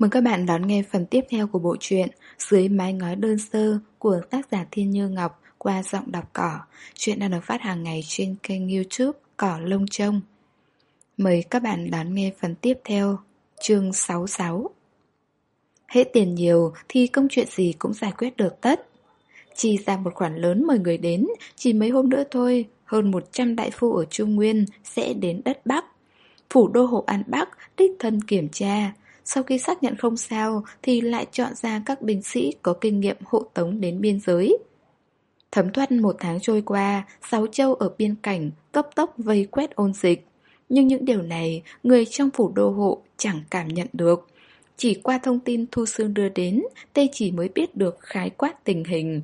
Mời các bạn đón nghe phần tiếp theo của bộ truyện Dưới mái ngói đơn sơ của tác giả Thiên Như Ngọc qua giọng đọc cỏ. Chuyện đang được phát hàng ngày trên kênh youtube Cỏ Lông Trông. Mời các bạn đón nghe phần tiếp theo, chương 66. Hết tiền nhiều thì công chuyện gì cũng giải quyết được tất. Chi ra một khoản lớn mời người đến, chỉ mấy hôm nữa thôi, hơn 100 đại phu ở Trung Nguyên sẽ đến đất Bắc. Phủ đô hộ An Bắc đích thân kiểm tra, sau khi xác nhận không sao thì lại chọn ra các binh sĩ có kinh nghiệm hộ tống đến biên giới. Thấm thoát một tháng trôi qua, sáu châu ở biên cảnh cấp tốc vây quét ôn dịch. Nhưng những điều này người trong phủ đô hộ chẳng cảm nhận được. Chỉ qua thông tin Thu Sương đưa đến, Tê chỉ mới biết được khái quát tình hình.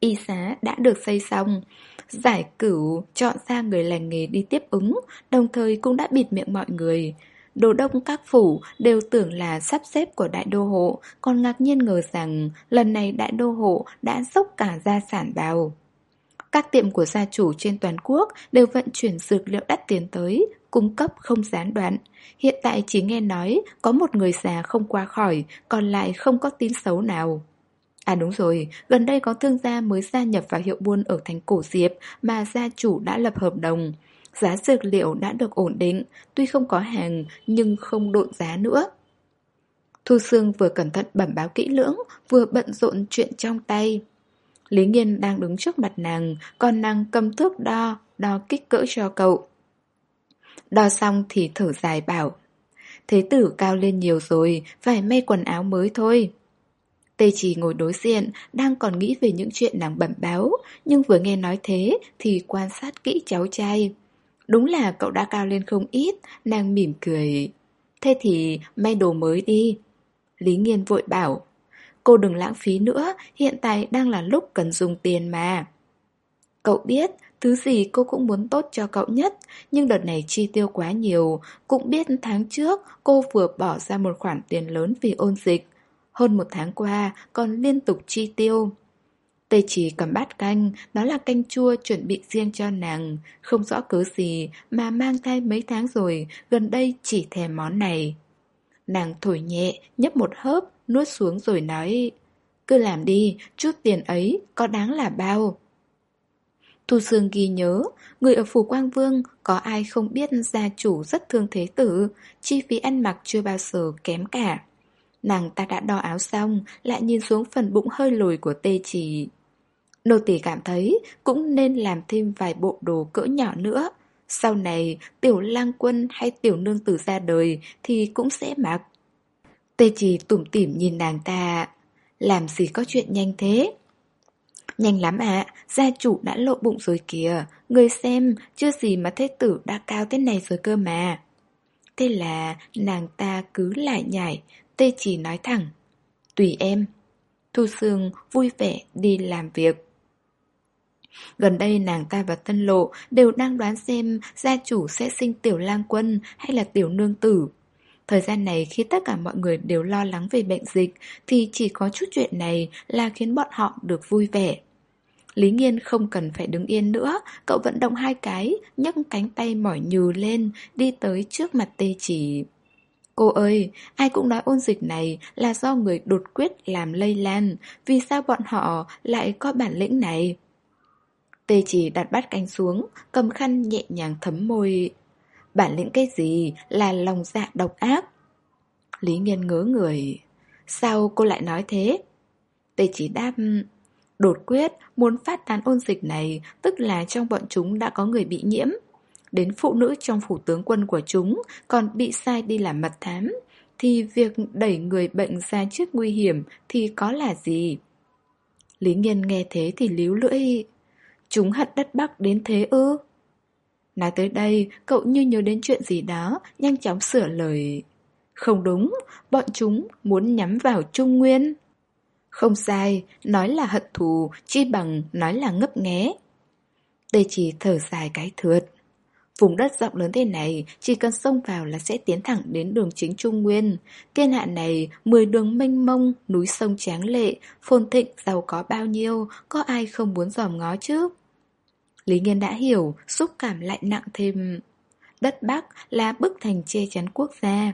Y xá đã được xây xong, giải cửu chọn ra người lành nghề đi tiếp ứng, đồng thời cũng đã bịt miệng mọi người. Đồ đông các phủ đều tưởng là sắp xếp của đại đô hộ, còn ngạc nhiên ngờ rằng lần này đại đô hộ đã dốc cả gia sản vào. Các tiệm của gia chủ trên toàn quốc đều vận chuyển dược liệu đắt tiền tới, cung cấp không gián đoạn. Hiện tại chỉ nghe nói có một người già không qua khỏi, còn lại không có tin xấu nào. À đúng rồi, gần đây có thương gia mới gia nhập vào hiệu buôn ở thành Cổ Diệp mà gia chủ đã lập hợp đồng. Giá dược liệu đã được ổn định, tuy không có hàng nhưng không độn giá nữa. Thu Sương vừa cẩn thận bẩm báo kỹ lưỡng, vừa bận rộn chuyện trong tay. Lý Nghiên đang đứng trước mặt nàng, còn nàng cầm thước đo, đo kích cỡ cho cậu. Đo xong thì thở dài bảo. Thế tử cao lên nhiều rồi, phải may quần áo mới thôi. Tê chỉ ngồi đối diện, đang còn nghĩ về những chuyện nàng bẩm báo, nhưng vừa nghe nói thế thì quan sát kỹ cháu trai. Đúng là cậu đã cao lên không ít, nàng mỉm cười. Thế thì may đồ mới đi. Lý Nghiên vội bảo. Cô đừng lãng phí nữa, hiện tại đang là lúc cần dùng tiền mà. Cậu biết, thứ gì cô cũng muốn tốt cho cậu nhất, nhưng đợt này chi tiêu quá nhiều. Cũng biết tháng trước cô vừa bỏ ra một khoản tiền lớn vì ôn dịch. Hơn một tháng qua còn liên tục chi tiêu. Tê chỉ cầm bát canh, đó là canh chua chuẩn bị riêng cho nàng, không rõ cớ gì mà mang thai mấy tháng rồi, gần đây chỉ thèm món này. Nàng thổi nhẹ, nhấp một hớp, nuốt xuống rồi nói, cứ làm đi, chút tiền ấy có đáng là bao. Thu Sương ghi nhớ, người ở Phủ Quang Vương có ai không biết gia chủ rất thương thế tử, chi phí ăn mặc chưa bao giờ kém cả. Nàng ta đã đo áo xong, lại nhìn xuống phần bụng hơi lồi của tê chỉ. Nô tỳ cảm thấy cũng nên làm thêm vài bộ đồ cỡ nhỏ nữa. Sau này tiểu lang quân hay tiểu nương tử ra đời thì cũng sẽ mặc. Tê chỉ tủm tỉm nhìn nàng ta. Làm gì có chuyện nhanh thế? Nhanh lắm ạ, gia chủ đã lộ bụng rồi kìa. Người xem, chưa gì mà thế tử đã cao thế này rồi cơ mà. Thế là nàng ta cứ lại nhảy, tê chỉ nói thẳng. Tùy em. Thu Sương vui vẻ đi làm việc. Gần đây nàng ta và Tân Lộ đều đang đoán xem gia chủ sẽ sinh tiểu lang quân hay là tiểu nương tử. Thời gian này khi tất cả mọi người đều lo lắng về bệnh dịch thì chỉ có chút chuyện này là khiến bọn họ được vui vẻ. Lý Nghiên không cần phải đứng yên nữa, cậu vận động hai cái, nhấc cánh tay mỏi nhừ lên, đi tới trước mặt tê chỉ. Cô ơi, ai cũng nói ôn dịch này là do người đột quyết làm lây lan, vì sao bọn họ lại có bản lĩnh này? Tê chỉ đặt bát canh xuống, cầm khăn nhẹ nhàng thấm môi. Bản lĩnh cái gì là lòng dạ độc ác? Lý Nghiên ngớ người. Sao cô lại nói thế? Tê chỉ đáp... Đột quyết muốn phát tán ôn dịch này tức là trong bọn chúng đã có người bị nhiễm. Đến phụ nữ trong phủ tướng quân của chúng còn bị sai đi làm mật thám. Thì việc đẩy người bệnh ra trước nguy hiểm thì có là gì? Lý Nghiên nghe thế thì líu lưỡi. Chúng hận đất Bắc đến thế ư? Nói tới đây, cậu như nhớ đến chuyện gì đó, nhanh chóng sửa lời. Không đúng, bọn chúng muốn nhắm vào Trung Nguyên. Không sai, nói là hận thù, chi bằng nói là ngấp nghé. Tê chỉ thở dài cái thượt. Vùng đất rộng lớn thế này, chỉ cần xông vào là sẽ tiến thẳng đến đường chính Trung Nguyên. Thiên hạ này, 10 đường mênh mông, núi sông tráng lệ, phồn thịnh, giàu có bao nhiêu, có ai không muốn dòm ngó chứ? Lý Nghiên đã hiểu, xúc cảm lại nặng thêm. Đất Bắc là bức thành che chắn quốc gia.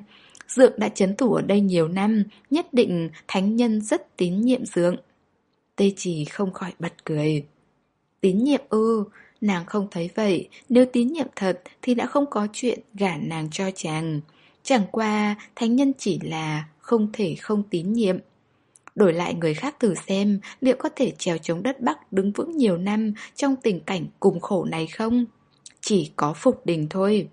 Dượng đã chấn thủ ở đây nhiều năm, nhất định thánh nhân rất tín nhiệm Dượng. Tê chỉ không khỏi bật cười. Tín nhiệm ư, nàng không thấy vậy, nếu tín nhiệm thật thì đã không có chuyện gả nàng cho chàng. Chẳng qua, thánh nhân chỉ là không thể không tín nhiệm. Đổi lại người khác thử xem liệu có thể trèo chống đất Bắc đứng vững nhiều năm trong tình cảnh cùng khổ này không? Chỉ có phục đình thôi.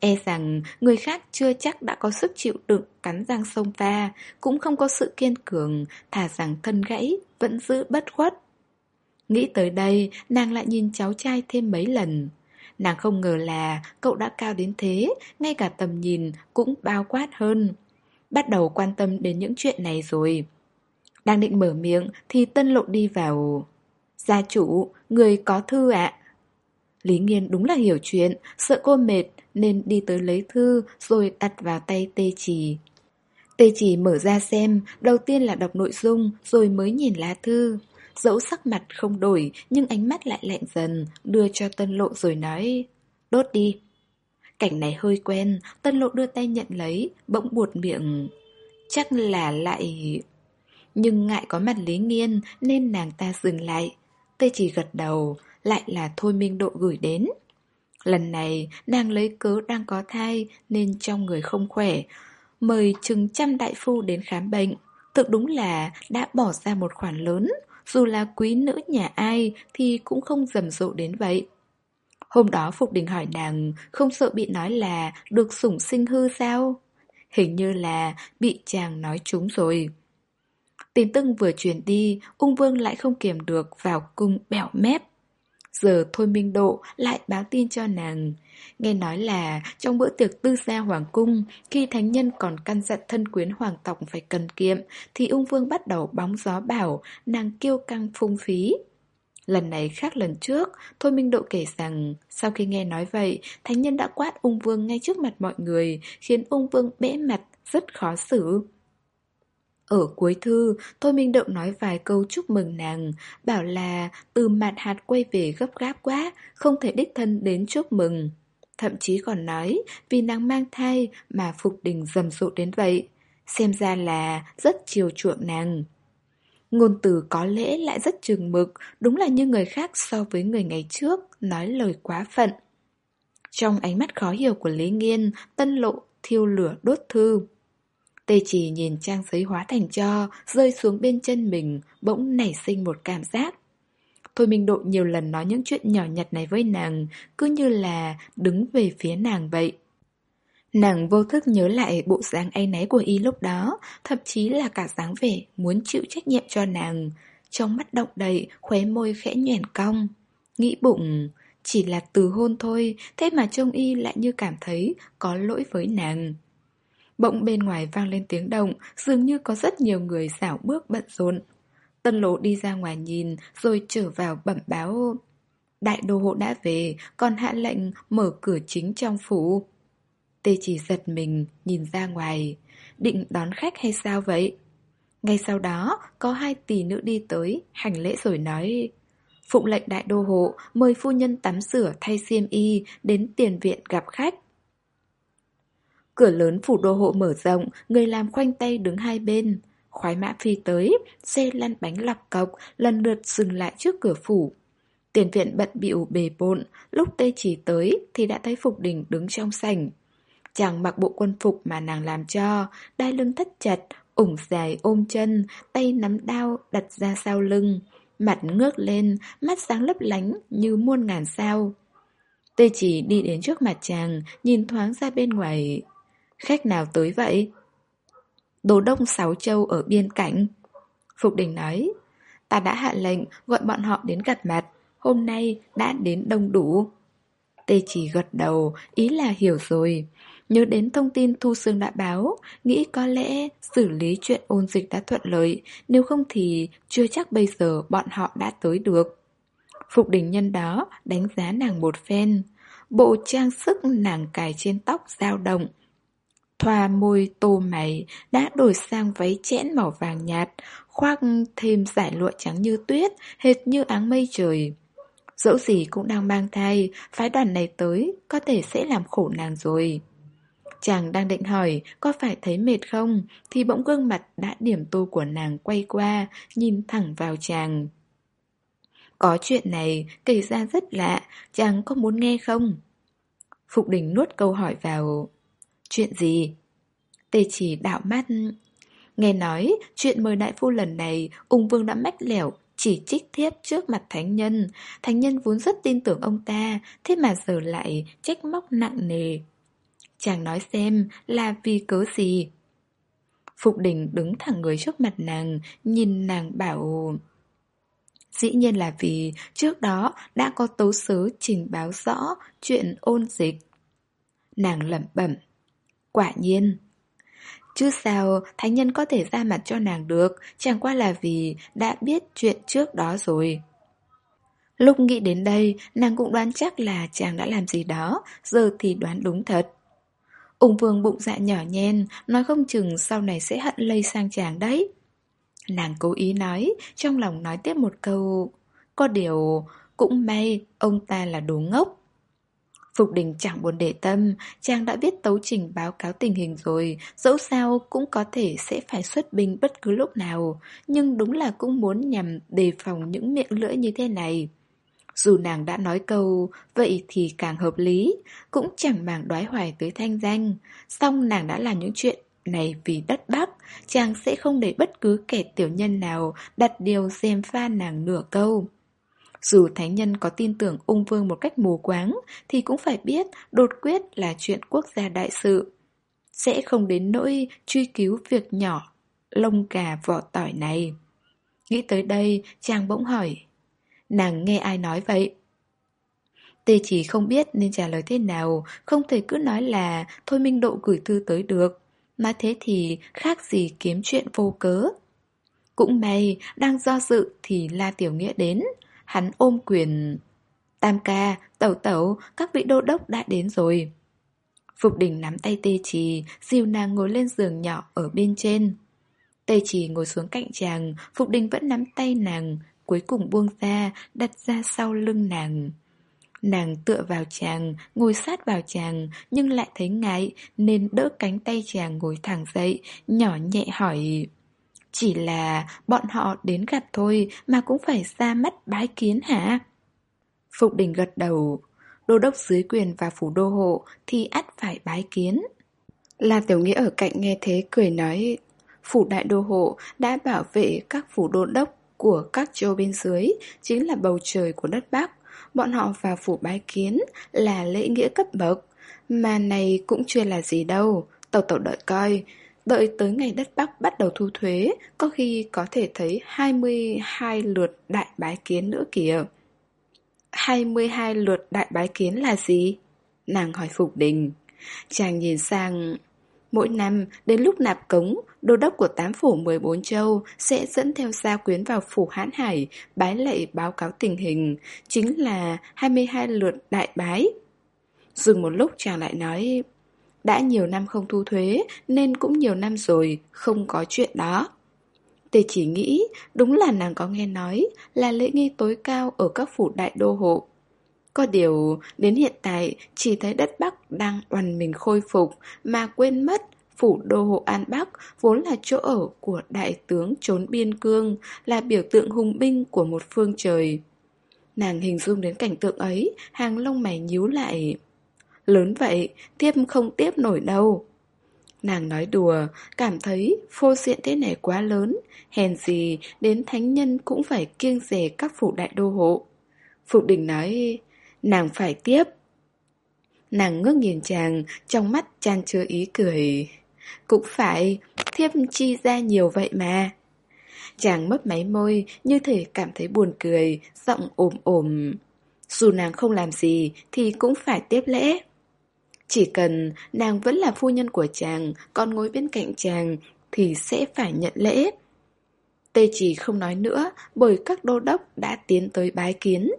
E rằng người khác chưa chắc đã có sức chịu đựng cắn răng sông pha, cũng không có sự kiên cường, thả rằng thân gãy, vẫn giữ bất khuất. Nghĩ tới đây, nàng lại nhìn cháu trai thêm mấy lần. Nàng không ngờ là cậu đã cao đến thế, ngay cả tầm nhìn cũng bao quát hơn. Bắt đầu quan tâm đến những chuyện này rồi. Đang định mở miệng thì tân lộ đi vào. Gia chủ, người có thư ạ. Lý Nghiên đúng là hiểu chuyện, sợ cô mệt nên đi tới lấy thư rồi đặt vào tay tê trì. Tê trì mở ra xem, đầu tiên là đọc nội dung rồi mới nhìn lá thư. Dẫu sắc mặt không đổi nhưng ánh mắt lại lạnh dần, đưa cho tân lộ rồi nói Đốt đi. Cảnh này hơi quen, tân lộ đưa tay nhận lấy, bỗng buột miệng. Chắc là lại... Nhưng ngại có mặt Lý Nghiên nên nàng ta dừng lại. Tê chỉ gật đầu, lại là Thôi Minh Độ gửi đến. Lần này nàng lấy cớ đang có thai nên trong người không khỏe, mời chừng trăm đại phu đến khám bệnh. Thực đúng là đã bỏ ra một khoản lớn, dù là quý nữ nhà ai thì cũng không rầm rộ đến vậy. Hôm đó Phục Đình hỏi nàng không sợ bị nói là được sủng sinh hư sao? Hình như là bị chàng nói trúng rồi. Tin tức vừa truyền đi, ung vương lại không kiềm được vào cung bẻo mép. Giờ Thôi Minh Độ lại báo tin cho nàng. Nghe nói là trong bữa tiệc tư gia hoàng cung, khi thánh nhân còn căn dặn thân quyến hoàng tộc phải cần kiệm, thì ung vương bắt đầu bóng gió bảo nàng kiêu căng phung phí. Lần này khác lần trước, Thôi Minh Độ kể rằng sau khi nghe nói vậy, thánh nhân đã quát ung vương ngay trước mặt mọi người, khiến ung vương bẽ mặt, rất khó xử. Ở cuối thư, Thôi Minh Đậu nói vài câu chúc mừng nàng, bảo là từ mặt hạt quay về gấp gáp quá, không thể đích thân đến chúc mừng. Thậm chí còn nói vì nàng mang thai mà Phục Đình rầm rộ đến vậy. Xem ra là rất chiều chuộng nàng. Ngôn từ có lẽ lại rất chừng mực, đúng là như người khác so với người ngày trước, nói lời quá phận. Trong ánh mắt khó hiểu của Lý Nghiên, tân lộ thiêu lửa đốt thư. Tê chỉ nhìn trang giấy hóa thành cho, rơi xuống bên chân mình, bỗng nảy sinh một cảm giác. Thôi Minh Độ nhiều lần nói những chuyện nhỏ nhặt này với nàng, cứ như là đứng về phía nàng vậy. Nàng vô thức nhớ lại bộ dáng ấy náy của y lúc đó, thậm chí là cả dáng vẻ muốn chịu trách nhiệm cho nàng. Trong mắt động đầy, khóe môi khẽ nhoẻn cong. Nghĩ bụng, chỉ là từ hôn thôi, thế mà trông y lại như cảm thấy có lỗi với nàng. Bỗng bên ngoài vang lên tiếng động, dường như có rất nhiều người xảo bước bận rộn. Tân lộ đi ra ngoài nhìn, rồi trở vào bẩm báo. Đại đô hộ đã về, còn hạ lệnh mở cửa chính trong phủ. Tê chỉ giật mình, nhìn ra ngoài. Định đón khách hay sao vậy? Ngay sau đó, có hai tỷ nữ đi tới, hành lễ rồi nói... Phụng lệnh đại đô hộ, mời phu nhân tắm rửa thay xiêm y, đến tiền viện gặp khách. Cửa lớn phủ đô hộ mở rộng, người làm khoanh tay đứng hai bên. Khoái mã phi tới, xe lăn bánh lọc cọc, lần lượt dừng lại trước cửa phủ. Tiền viện bận bịu bề bộn, lúc tê chỉ tới thì đã thấy Phục Đình đứng trong sảnh. Chàng mặc bộ quân phục mà nàng làm cho, đai lưng thắt chặt, ủng dài ôm chân, tay nắm đao đặt ra sau lưng. Mặt ngước lên, mắt sáng lấp lánh như muôn ngàn sao. Tê chỉ đi đến trước mặt chàng, nhìn thoáng ra bên ngoài. Khách nào tới vậy? Đồ đông sáu châu ở biên cảnh. Phục đình nói, ta đã hạ lệnh gọi bọn họ đến gặp mặt, hôm nay đã đến đông đủ. Tê chỉ gật đầu, ý là hiểu rồi. Nhớ đến thông tin Thu xương đã báo, nghĩ có lẽ xử lý chuyện ôn dịch đã thuận lợi, nếu không thì chưa chắc bây giờ bọn họ đã tới được. Phục đình nhân đó đánh giá nàng một phen. Bộ trang sức nàng cài trên tóc dao động, Thoa môi tô mày đã đổi sang váy chẽn màu vàng nhạt, khoác thêm giải lụa trắng như tuyết, hệt như áng mây trời. Dẫu gì cũng đang mang thai, phái đoàn này tới, có thể sẽ làm khổ nàng rồi. Chàng đang định hỏi có phải thấy mệt không Thì bỗng gương mặt đã điểm tô của nàng quay qua Nhìn thẳng vào chàng Có chuyện này kể ra rất lạ Chàng có muốn nghe không Phục đình nuốt câu hỏi vào Chuyện gì Tê chỉ đạo mắt Nghe nói, chuyện mời đại phu lần này Ung vương đã mách lẻo, chỉ trích thiếp trước mặt thánh nhân Thánh nhân vốn rất tin tưởng ông ta, Thế mà giờ lại trách móc nặng nề Chàng nói xem là vì cớ gì Phục đình đứng thẳng người trước mặt nàng, Nhìn nàng bảo, Dĩ nhiên là vì trước đó đã có tấu sớ trình báo rõ chuyện ôn dịch. Nàng lẩm bẩm. Quả nhiên. Chứ sao thánh nhân có thể ra mặt cho nàng được, chẳng qua là vì đã biết chuyện trước đó rồi. Lúc nghĩ đến đây, nàng cũng đoán chắc là chàng đã làm gì đó, giờ thì đoán đúng thật. Ung vương bụng dạ nhỏ nhen, nói không chừng sau này sẽ hận lây sang chàng đấy. Nàng cố ý nói, trong lòng nói tiếp một câu, có điều, cũng may ông ta là đồ ngốc. Phục đình chẳng buồn để tâm, chàng đã biết tấu trình báo cáo tình hình rồi, dẫu sao cũng có thể sẽ phải xuất binh bất cứ lúc nào, nhưng đúng là cũng muốn nhằm đề phòng những miệng lưỡi như thế này. Dù nàng đã nói câu, vậy thì càng hợp lý, cũng chẳng màng đoái hoài tới thanh danh, song nàng đã làm những chuyện này vì đất Bắc, chàng sẽ không để bất cứ kẻ tiểu nhân nào đặt điều xem pha nàng nửa câu. Dù thánh nhân có tin tưởng ung vương một cách mù quáng, thì cũng phải biết đột quyết là chuyện quốc gia đại sự. Sẽ không đến nỗi truy cứu việc nhỏ, lông gà vỏ tỏi này. Nghĩ tới đây, chàng bỗng hỏi. Nàng nghe ai nói vậy? Tê chỉ không biết nên trả lời thế nào, không thể cứ nói là Thôi Minh Độ gửi thư tới được. Mà thế thì khác gì kiếm chuyện vô cớ. Cũng may, đang do dự thì La Tiểu Nghĩa đến. Hắn ôm quyền... Tam ca, tẩu tẩu, các vị đô đốc đã đến rồi. Phục đình nắm tay tê trì, dìu nàng ngồi lên giường nhỏ ở bên trên. Tê trì ngồi xuống cạnh chàng, Phục đình vẫn nắm tay nàng, cuối cùng buông ra, đặt ra sau lưng nàng. Nàng tựa vào chàng, ngồi sát vào chàng, nhưng lại thấy ngại nên đỡ cánh tay chàng ngồi thẳng dậy, nhỏ nhẹ hỏi... Chỉ là bọn họ đến gặp thôi mà cũng phải ra mắt bái kiến hả? Phục đình gật đầu, đô đốc dưới quyền và phủ đô hộ thì ắt phải bái kiến. La Tiểu Nghĩa ở cạnh nghe thế cười nói, phủ đại đô hộ đã bảo vệ các phủ đô đốc của các châu bên dưới, chính là bầu trời của đất Bắc. Bọn họ vào phủ bái kiến là lễ nghĩa cấp bậc, mà này cũng chưa là gì đâu, tàu tàu đợi coi, Đợi tới ngày đất Bắc bắt đầu thu thuế, có khi có thể thấy 22 lượt đại bái kiến nữa kìa. 22 lượt đại bái kiến là gì? Nàng hỏi Phục Đình. Chàng nhìn sang... Mỗi năm, đến lúc nạp cống, đô đốc của tám phủ 14 châu sẽ dẫn theo gia quyến vào phủ hãn hải, bái lệ báo cáo tình hình, chính là 22 lượt đại bái. Dừng một lúc chàng lại nói, đã nhiều năm không thu thuế nên cũng nhiều năm rồi không có chuyện đó. Tề chỉ nghĩ đúng là nàng có nghe nói là lễ nghi tối cao ở các phủ đại đô hộ. Có điều đến hiện tại chỉ thấy đất Bắc đang oằn mình khôi phục mà quên mất phủ đô hộ An Bắc vốn là chỗ ở của đại tướng trốn biên cương, là biểu tượng hùng binh của một phương trời. Nàng hình dung đến cảnh tượng ấy, hàng lông mày nhíu lại. Lớn vậy, tiếp không tiếp nổi đâu. Nàng nói đùa, cảm thấy phô diện thế này quá lớn, hèn gì đến thánh nhân cũng phải kiêng rẻ các phủ đại đô hộ. Phục đình nói, nàng phải tiếp. Nàng ngước nhìn chàng, trong mắt tràn chứa ý cười. Cũng phải, thiếp chi ra nhiều vậy mà. Chàng mấp máy môi, như thể cảm thấy buồn cười, giọng ồm ồm. Dù nàng không làm gì thì cũng phải tiếp lễ. Chỉ cần nàng vẫn là phu nhân của chàng, còn ngồi bên cạnh chàng, thì sẽ phải nhận lễ. Tê chỉ không nói nữa, bởi các đô đốc đã tiến tới bái kiến.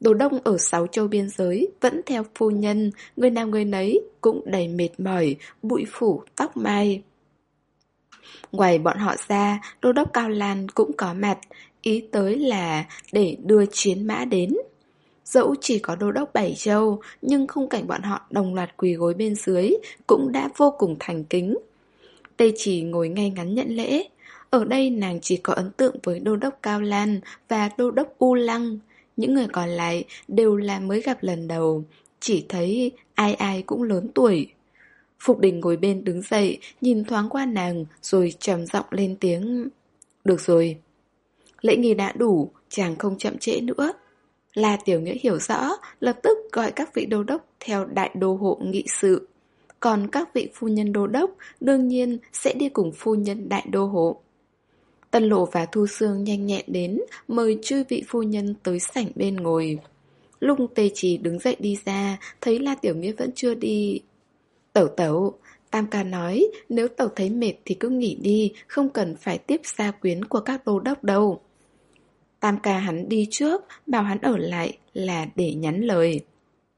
Đồ đông ở sáu châu biên giới vẫn theo phu nhân, người nào người nấy cũng đầy mệt mỏi, bụi phủ, tóc mai. Ngoài bọn họ ra, đô đốc Cao Lan cũng có mặt, ý tới là để đưa chiến mã đến. Dẫu chỉ có đô đốc Bảy Châu, nhưng khung cảnh bọn họ đồng loạt quỳ gối bên dưới cũng đã vô cùng thành kính. Tê chỉ ngồi ngay ngắn nhận lễ. Ở đây nàng chỉ có ấn tượng với đô đốc Cao Lan và đô đốc U Lăng. Những người còn lại đều là mới gặp lần đầu, chỉ thấy ai ai cũng lớn tuổi. Phục đình ngồi bên đứng dậy, nhìn thoáng qua nàng, rồi trầm giọng lên tiếng. Được rồi. Lễ nghi đã đủ, chàng không chậm trễ nữa. La Tiểu Nghĩa hiểu rõ, lập tức gọi các vị đô đốc theo đại đô hộ nghị sự. Còn các vị phu nhân đô đốc đương nhiên sẽ đi cùng phu nhân đại đô hộ. Tân Lộ và Thu Sương nhanh nhẹn đến, mời chư vị phu nhân tới sảnh bên ngồi. Lung Tê Trì đứng dậy đi ra, thấy La Tiểu Nghĩa vẫn chưa đi. Tẩu tẩu, Tam ca nói, nếu tẩu thấy mệt thì cứ nghỉ đi, không cần phải tiếp xa quyến của các đô đốc đâu. Tam ca hắn đi trước, bảo hắn ở lại là để nhắn lời.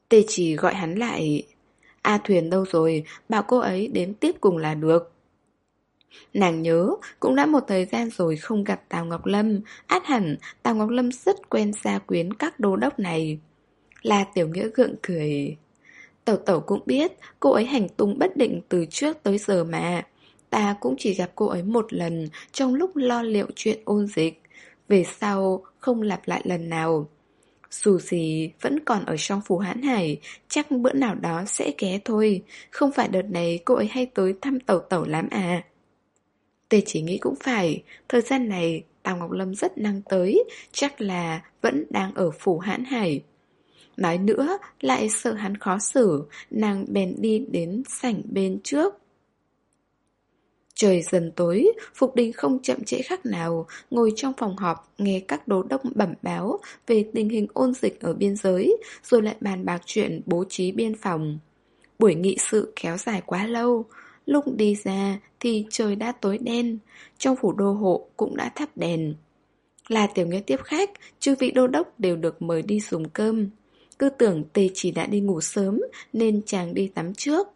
Tê chỉ gọi hắn lại. A Thuyền đâu rồi, bảo cô ấy đến tiếp cùng là được. Nàng nhớ, cũng đã một thời gian rồi không gặp Tào Ngọc Lâm, át hẳn Tào Ngọc Lâm rất quen gia quyến các đô đốc này. Là tiểu nghĩa gượng cười. Tẩu tẩu cũng biết, cô ấy hành tung bất định từ trước tới giờ mà. Ta cũng chỉ gặp cô ấy một lần trong lúc lo liệu chuyện ôn dịch. Về sau, không lặp lại lần nào. Dù gì, vẫn còn ở trong phủ hãn hải, chắc bữa nào đó sẽ ghé thôi. Không phải đợt này cô ấy hay tới thăm tẩu tẩu lắm à. Tề chỉ nghĩ cũng phải, thời gian này Tào Ngọc Lâm rất năng tới, chắc là vẫn đang ở phủ hãn hải. Nói nữa, lại sợ hắn khó xử, nàng bèn đi đến sảnh bên trước. Trời dần tối, Phục Đình không chậm trễ khác nào, ngồi trong phòng họp nghe các đô đốc bẩm báo về tình hình ôn dịch ở biên giới, rồi lại bàn bạc chuyện bố trí biên phòng. Buổi nghị sự kéo dài quá lâu, lúc đi ra thì trời đã tối đen, trong phủ đô hộ cũng đã thắp đèn. Là tiểu nghĩa tiếp khách, chư vị đô đốc đều được mời đi dùng cơm. Cứ tưởng tề chỉ đã đi ngủ sớm nên chàng đi tắm trước.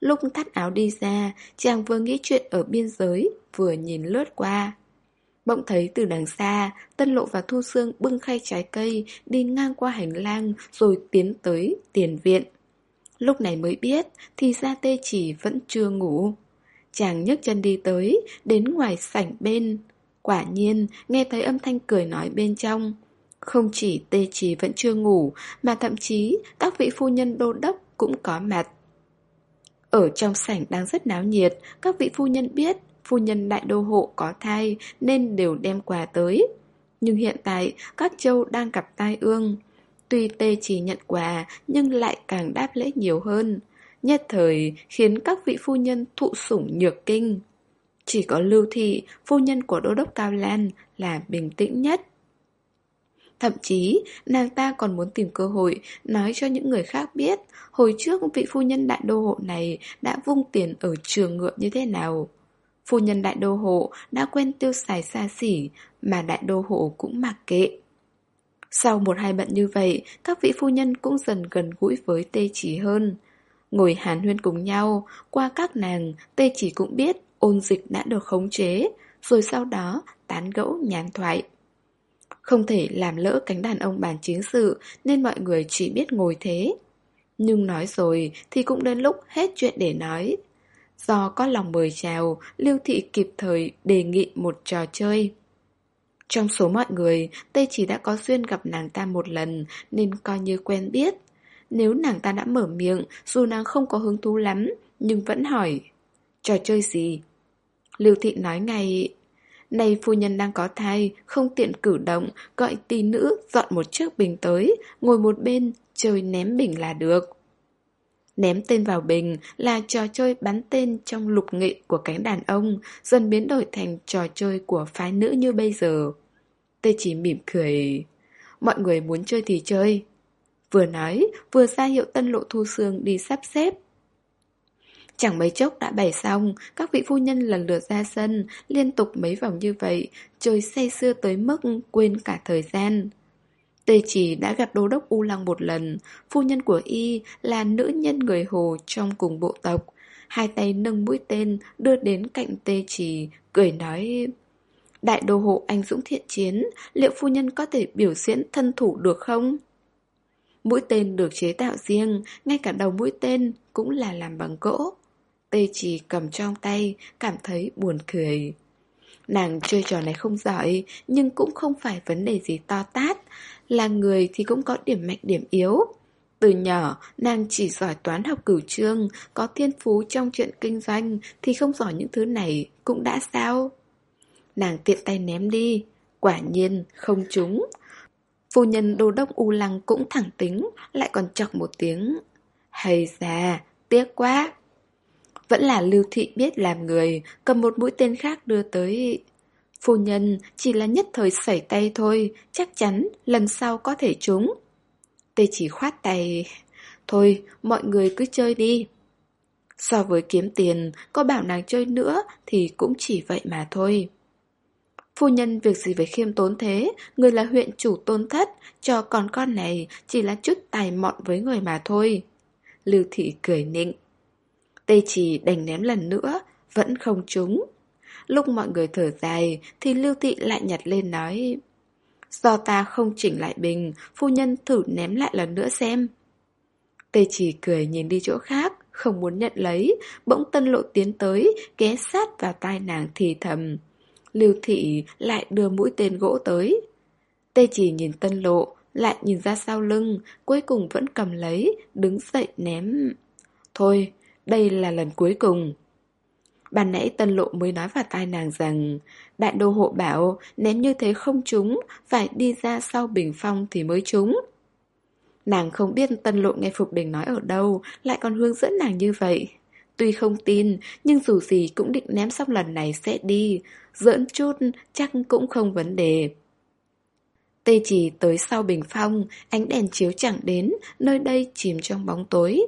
Lúc thắt áo đi ra, chàng vừa nghĩ chuyện ở biên giới, vừa nhìn lướt qua. Bỗng thấy từ đằng xa, Tân Lộ và Thu Sương bưng khay trái cây đi ngang qua hành lang rồi tiến tới tiền viện. Lúc này mới biết thì ra tê chỉ vẫn chưa ngủ. Chàng nhấc chân đi tới, đến ngoài sảnh bên. Quả nhiên, nghe thấy âm thanh cười nói bên trong. Không chỉ tê chỉ vẫn chưa ngủ, mà thậm chí các vị phu nhân đô đốc cũng có mặt. Ở trong sảnh đang rất náo nhiệt, các vị phu nhân biết phu nhân đại đô hộ có thai nên đều đem quà tới. Nhưng hiện tại các châu đang gặp tai ương. Tuy tê chỉ nhận quà nhưng lại càng đáp lễ nhiều hơn. Nhất thời khiến các vị phu nhân thụ sủng nhược kinh. Chỉ có lưu thị, phu nhân của đô đốc Cao Lan là bình tĩnh nhất. Thậm chí, nàng ta còn muốn tìm cơ hội nói cho những người khác biết hồi trước vị phu nhân đại đô hộ này đã vung tiền ở trường ngựa như thế nào. Phu nhân đại đô hộ đã quen tiêu xài xa xỉ, mà đại đô hộ cũng mặc kệ. Sau một hai bận như vậy, các vị phu nhân cũng dần gần gũi với tê chỉ hơn. Ngồi hàn huyên cùng nhau, qua các nàng, tê chỉ cũng biết ôn dịch đã được khống chế, rồi sau đó tán gẫu nhàn thoại. Không thể làm lỡ cánh đàn ông bàn chính sự nên mọi người chỉ biết ngồi thế. Nhưng nói rồi thì cũng đến lúc hết chuyện để nói. Do có lòng mời chào, Lưu Thị kịp thời đề nghị một trò chơi. Trong số mọi người, Tây chỉ đã có duyên gặp nàng ta một lần nên coi như quen biết. Nếu nàng ta đã mở miệng, dù nàng không có hứng thú lắm, nhưng vẫn hỏi. Trò chơi gì? Lưu Thị nói ngay, Nay phu nhân đang có thai, không tiện cử động, gọi tỷ nữ dọn một chiếc bình tới, ngồi một bên, chơi ném bình là được. Ném tên vào bình là trò chơi bắn tên trong lục nghị của cánh đàn ông, dần biến đổi thành trò chơi của phái nữ như bây giờ. Tê chỉ mỉm cười. Mọi người muốn chơi thì chơi. Vừa nói, vừa ra hiệu tân lộ thu xương đi sắp xếp. Chẳng mấy chốc đã bày xong, các vị phu nhân lần lượt ra sân, liên tục mấy vòng như vậy, chơi say sưa tới mức quên cả thời gian. Tề chỉ đã gặp đô đốc U Lăng một lần, phu nhân của y là nữ nhân người Hồ trong cùng bộ tộc. Hai tay nâng mũi tên đưa đến cạnh tê chỉ, cười nói... Đại đô hộ anh dũng thiện chiến, liệu phu nhân có thể biểu diễn thân thủ được không? Mũi tên được chế tạo riêng, ngay cả đầu mũi tên cũng là làm bằng gỗ. Tê chỉ cầm trong tay, cảm thấy buồn cười. Nàng chơi trò này không giỏi, nhưng cũng không phải vấn đề gì to tát. Là người thì cũng có điểm mạnh điểm yếu. Từ nhỏ, nàng chỉ giỏi toán học cửu trương, có thiên phú trong chuyện kinh doanh thì không giỏi những thứ này, cũng đã sao? Nàng tiện tay ném đi, quả nhiên không trúng. Phu nhân đô đốc U Lăng cũng thẳng tính, lại còn chọc một tiếng. Hay già, tiếc quá. Vẫn là lưu thị biết làm người, cầm một mũi tên khác đưa tới. Phu nhân chỉ là nhất thời sẩy tay thôi, chắc chắn lần sau có thể trúng. Tê chỉ khoát tay. Thôi, mọi người cứ chơi đi. So với kiếm tiền, có bảo nàng chơi nữa thì cũng chỉ vậy mà thôi. Phu nhân việc gì phải khiêm tốn thế, người là huyện chủ tôn thất, cho con con này chỉ là chút tài mọn với người mà thôi. Lưu thị cười nịnh. Tê chỉ đành ném lần nữa, vẫn không trúng. Lúc mọi người thở dài thì Lưu thị lại nhặt lên nói Do ta không chỉnh lại bình, phu nhân thử ném lại lần nữa xem. Tê chỉ cười nhìn đi chỗ khác, không muốn nhận lấy, bỗng tân lộ tiến tới, ghé sát vào tai nàng thì thầm. Lưu thị lại đưa mũi tên gỗ tới. Tê chỉ nhìn tân lộ, lại nhìn ra sau lưng, cuối cùng vẫn cầm lấy, đứng dậy ném. Thôi, đây là lần cuối cùng. Ban nãy tân lộ mới nói vào tai nàng rằng, Đại đô hộ bảo, ném như thế không trúng, Phải đi ra sau bình phong thì mới trúng. Nàng không biết tân lộ nghe Phục Đình nói ở đâu, Lại còn hướng dẫn nàng như vậy. Tuy không tin, Nhưng dù gì cũng định ném xong lần này sẽ đi, Giỡn chút chắc cũng không vấn đề. Tê chỉ tới sau bình phong, Ánh đèn chiếu chẳng đến, Nơi đây chìm trong bóng tối.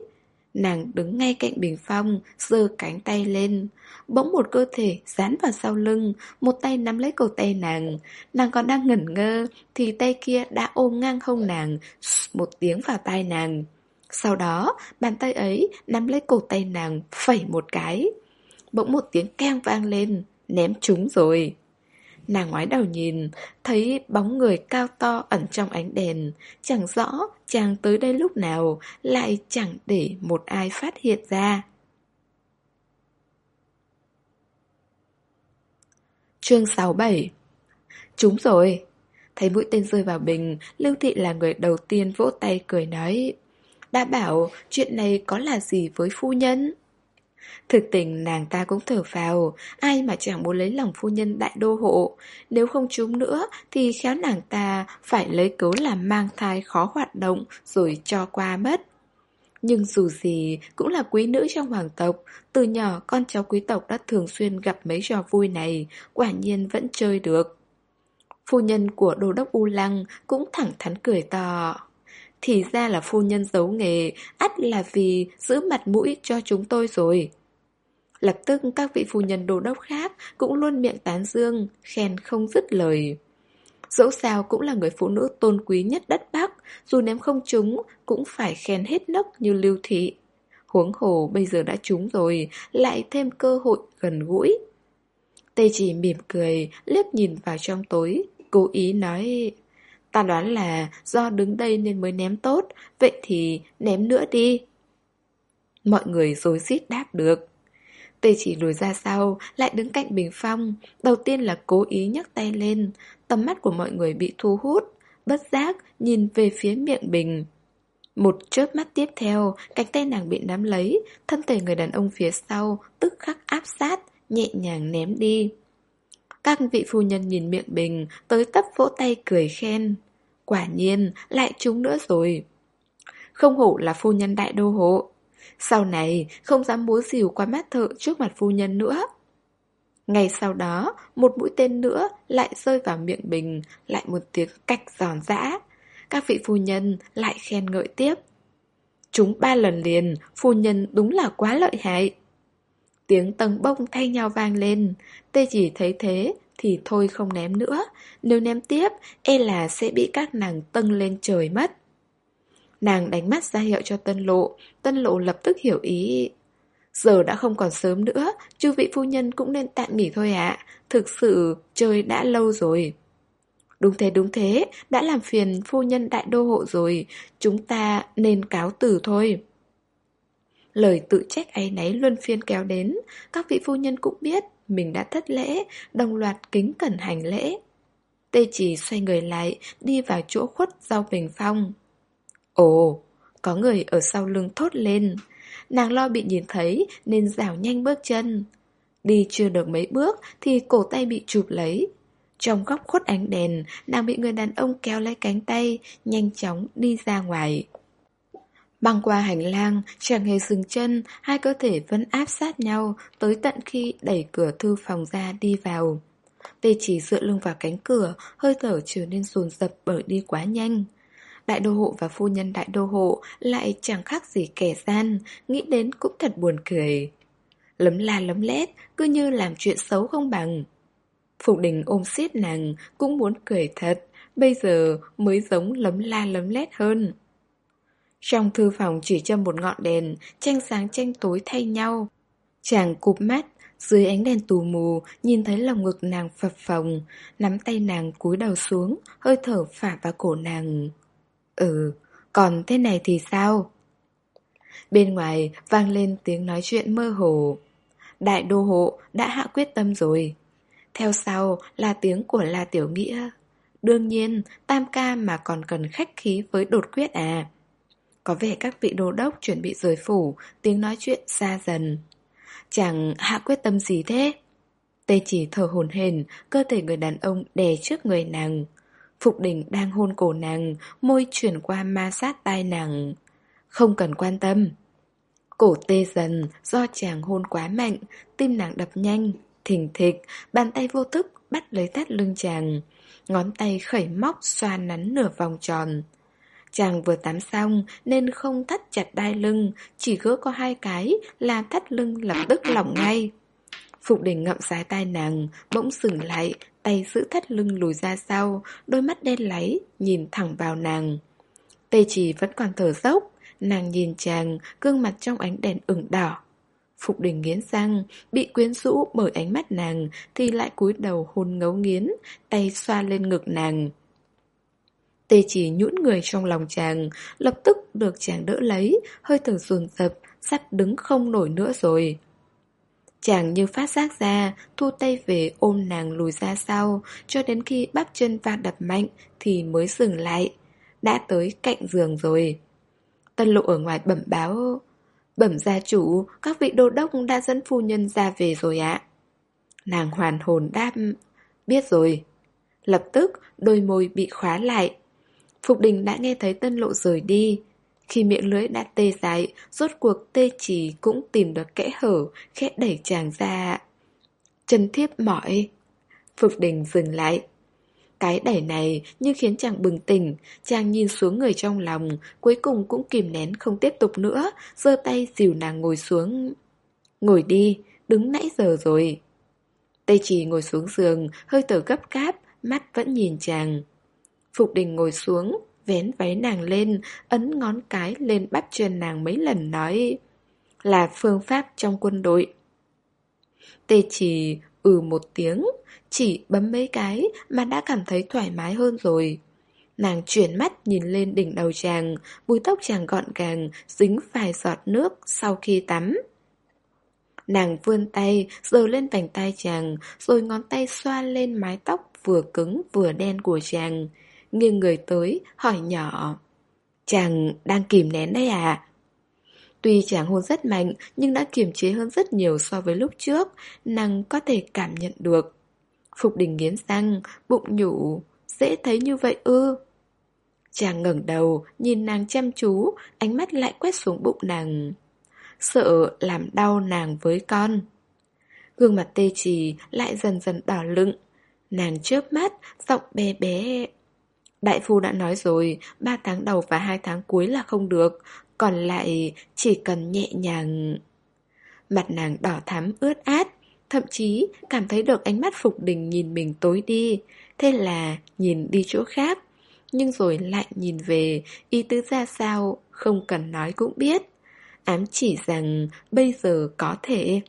Nàng đứng ngay cạnh bình phong, giơ cánh tay lên. Bỗng một cơ thể dán vào sau lưng, một tay nắm lấy cổ tay nàng. Nàng còn đang ngẩn ngơ, thì tay kia đã ôm ngang hông nàng, một tiếng vào tai nàng. Sau đó, bàn tay ấy nắm lấy cổ tay nàng, phẩy một cái. Bỗng một tiếng keng vang lên, ném chúng rồi. Nàng ngoái đầu nhìn, thấy bóng người cao to ẩn trong ánh đèn, chẳng rõ chàng tới đây lúc nào, lại chẳng để một ai phát hiện ra. Chương 67 Chúng rồi! Thấy mũi tên rơi vào bình, Lưu Thị là người đầu tiên vỗ tay cười nói Đã bảo chuyện này có là gì với phu nhân? Thực tình, nàng ta cũng thở vào Ai mà chẳng muốn lấy lòng phu nhân đại đô hộ? Nếu không trúng nữa, Thì khéo nàng ta phải lấy cớ làm mang thai khó hoạt động Rồi cho qua mất. Nhưng dù gì, cũng là quý nữ trong hoàng tộc. Từ nhỏ, con cháu quý tộc đã thường xuyên gặp mấy trò vui này, Quả nhiên vẫn chơi được. Phu nhân của đô đốc U Lăng cũng thẳng thắn cười to. Thì ra là phu nhân giấu nghề ắt là vì giữ mặt mũi cho chúng tôi rồi Lập tức các vị phu nhân đồ đốc khác cũng luôn miệng tán dương, khen không dứt lời. Dẫu sao cũng là người phụ nữ tôn quý nhất đất Bắc, dù ném không trúng cũng phải khen hết nấc như lưu thị. Huống hồ bây giờ đã trúng rồi, lại thêm cơ hội gần gũi. Tê chỉ mỉm cười, liếc nhìn vào trong tối, cố ý nói... Ta đoán là do đứng đây nên mới ném tốt, vậy thì ném nữa đi. Mọi người dối rít đáp được. Tê chỉ lùi ra sau, lại đứng cạnh bình phong. Đầu tiên là cố ý nhấc tay lên. Tầm mắt của mọi người bị thu hút. Bất giác, nhìn về phía miệng bình. Một chớp mắt tiếp theo, cánh tay nàng bị nắm lấy, thân thể người đàn ông phía sau, tức khắc áp sát, nhẹ nhàng ném đi. Các vị phu nhân nhìn miệng bình, tới tấp vỗ tay cười khen. Quả nhiên, lại trúng nữa rồi. Không hổ là phu nhân đại đô hộ. Sau này không dám búa xỉu qua mắt thợ trước mặt phu nhân nữa Ngày sau đó, một mũi tên nữa lại rơi vào miệng bình, lại một tiếng cạch giòn giã. Các vị phu nhân lại khen ngợi tiếp. Chúng ba lần liền, phu nhân đúng là quá lợi hại. Tiếng tầng bông thay nhau vang lên, tê chỉ thấy thế thì thôi không ném nữa. Nếu ném tiếp, e là sẽ bị các nàng tâng lên trời mất. Nàng đánh mắt ra hiệu cho tân lộ. Tân lộ lập tức hiểu ý. Giờ đã không còn sớm nữa Chư vị phu nhân cũng nên tạm nghỉ thôi ạ. Thực sự chơi đã lâu rồi. Đúng thế đúng thế, đã làm phiền phu nhân đại đô hộ rồi, chúng ta nên cáo từ thôi. Lời tự trách ấy nấy luân phiên kéo đến, các vị phu nhân cũng biết mình đã thất lễ, đồng loạt kính cẩn hành lễ. Tê chỉ xoay người lại, đi vào chỗ khuất rau bình phong. Ồ, có người ở sau lưng thốt lên. Nàng lo bị nhìn thấy nên rảo nhanh bước chân. Đi chưa được mấy bước thì cổ tay bị chụp lấy. Trong góc khuất ánh đèn, nàng bị người đàn ông kéo lấy cánh tay, nhanh chóng đi ra ngoài. Băng qua hành lang, chẳng hề dừng chân, hai cơ thể vẫn áp sát nhau, tới tận khi đẩy cửa thư phòng ra đi vào. Tê chỉ dựa lưng vào cánh cửa, hơi thở trở nên dồn dập bởi đi quá nhanh. Đại đô hộ và phu nhân đại đô hộ lại chẳng khác gì kẻ gian, nghĩ đến cũng thật buồn cười. Lấm la lấm lét, cứ như làm chuyện xấu không bằng. Phục đình ôm xiết nàng, cũng muốn cười thật, bây giờ mới giống lấm la lấm lét hơn. Trong thư phòng chỉ châm một ngọn đèn, tranh sáng tranh tối thay nhau. Chàng cụp mắt, dưới ánh đèn tù mù, nhìn thấy lòng ngực nàng phập phồng, nắm tay nàng cúi đầu xuống, hơi thở phả vào cổ nàng. Ừ, còn thế này thì sao? Bên ngoài vang lên tiếng nói chuyện mơ hồ. Đại đô hộ đã hạ quyết tâm rồi. Theo sau là tiếng của La Tiểu Nghĩa. Đương nhiên, tam ca mà còn cần khách khí với đột quyết à. Có vẻ các vị đô đốc chuẩn bị rời phủ, tiếng nói chuyện xa dần. Chẳng hạ quyết tâm gì thế? Tê chỉ thở hồn hển, cơ thể người đàn ông đè trước người nàng. Phục đỉnh đang hôn cổ nàng, môi chuyển qua ma sát tai nàng. Không cần quan tâm. Cổ tê dần do chàng hôn quá mạnh, tim nàng đập nhanh, thình thịch, bàn tay vô thức bắt lấy thắt lưng chàng. Ngón tay khẩy móc xoa nắn nửa vòng tròn. Chàng vừa tắm xong nên không thắt chặt đai lưng, chỉ gỡ có hai cái là thắt lưng lập tức lỏng ngay. Phục đình ngậm sái tai nàng, bỗng dừng lại, tay giữ thắt lưng lùi ra sau, đôi mắt đen láy, nhìn thẳng vào nàng. Tê chỉ vẫn còn thở dốc, nàng nhìn chàng, gương mặt trong ánh đèn ửng đỏ. Phục đình nghiến răng, bị quyến rũ bởi ánh mắt nàng, thì lại cúi đầu hôn ngấu nghiến, tay xoa lên ngực nàng. Tê chỉ nhũn người trong lòng chàng, lập tức được chàng đỡ lấy, hơi thở dồn dập, sắp đứng không nổi nữa rồi. Chàng như phát giác ra, thu tay về ôm nàng lùi ra sau, cho đến khi bắp chân va đập mạnh thì mới dừng lại. Đã tới cạnh giường rồi. Tân lộ ở ngoài bẩm báo, bẩm gia chủ, các vị đô đốc đã dẫn phu nhân ra về rồi ạ. Nàng hoàn hồn đáp, biết rồi. Lập tức, đôi môi bị khóa lại, Phục đình đã nghe thấy tân lộ rời đi. Khi miệng lưới đã tê dại, rốt cuộc tê chỉ cũng tìm được kẽ hở, khẽ đẩy chàng ra. Chân thiếp mỏi. Phục đình dừng lại. Cái đẩy này như khiến chàng bừng tỉnh, chàng nhìn xuống người trong lòng, cuối cùng cũng kìm nén không tiếp tục nữa, giơ tay dìu nàng ngồi xuống. Ngồi đi, đứng nãy giờ rồi. Tây chỉ ngồi xuống giường, hơi thở gấp cáp, mắt vẫn nhìn chàng. Phục đình ngồi xuống, vén váy nàng lên, ấn ngón cái lên bắp chân nàng mấy lần nói là phương pháp trong quân đội. Tê chỉ ừ một tiếng, chỉ bấm mấy cái mà đã cảm thấy thoải mái hơn rồi. Nàng chuyển mắt nhìn lên đỉnh đầu chàng, bùi tóc chàng gọn gàng, dính vài giọt nước sau khi tắm. Nàng vươn tay, giơ lên vành tay chàng, rồi ngón tay xoa lên mái tóc vừa cứng vừa đen của chàng nghiêng người tới, hỏi nhỏ. Chàng đang kìm nén đấy à? Tuy chàng hôn rất mạnh, nhưng đã kiềm chế hơn rất nhiều so với lúc trước, nàng có thể cảm nhận được. Phục đình nghiến răng, bụng nhủ, dễ thấy như vậy ư. Chàng ngẩng đầu, nhìn nàng chăm chú, ánh mắt lại quét xuống bụng nàng. Sợ làm đau nàng với con. Gương mặt tê trì lại dần dần đỏ lựng. Nàng chớp mắt, giọng bé bé Đại phu đã nói rồi, 3 tháng đầu và 2 tháng cuối là không được, còn lại chỉ cần nhẹ nhàng. Mặt nàng đỏ thắm ướt át, thậm chí cảm thấy được ánh mắt Phục Đình nhìn mình tối đi, thế là nhìn đi chỗ khác. Nhưng rồi lại nhìn về, ý tứ ra sao, không cần nói cũng biết. Ám chỉ rằng bây giờ có thể.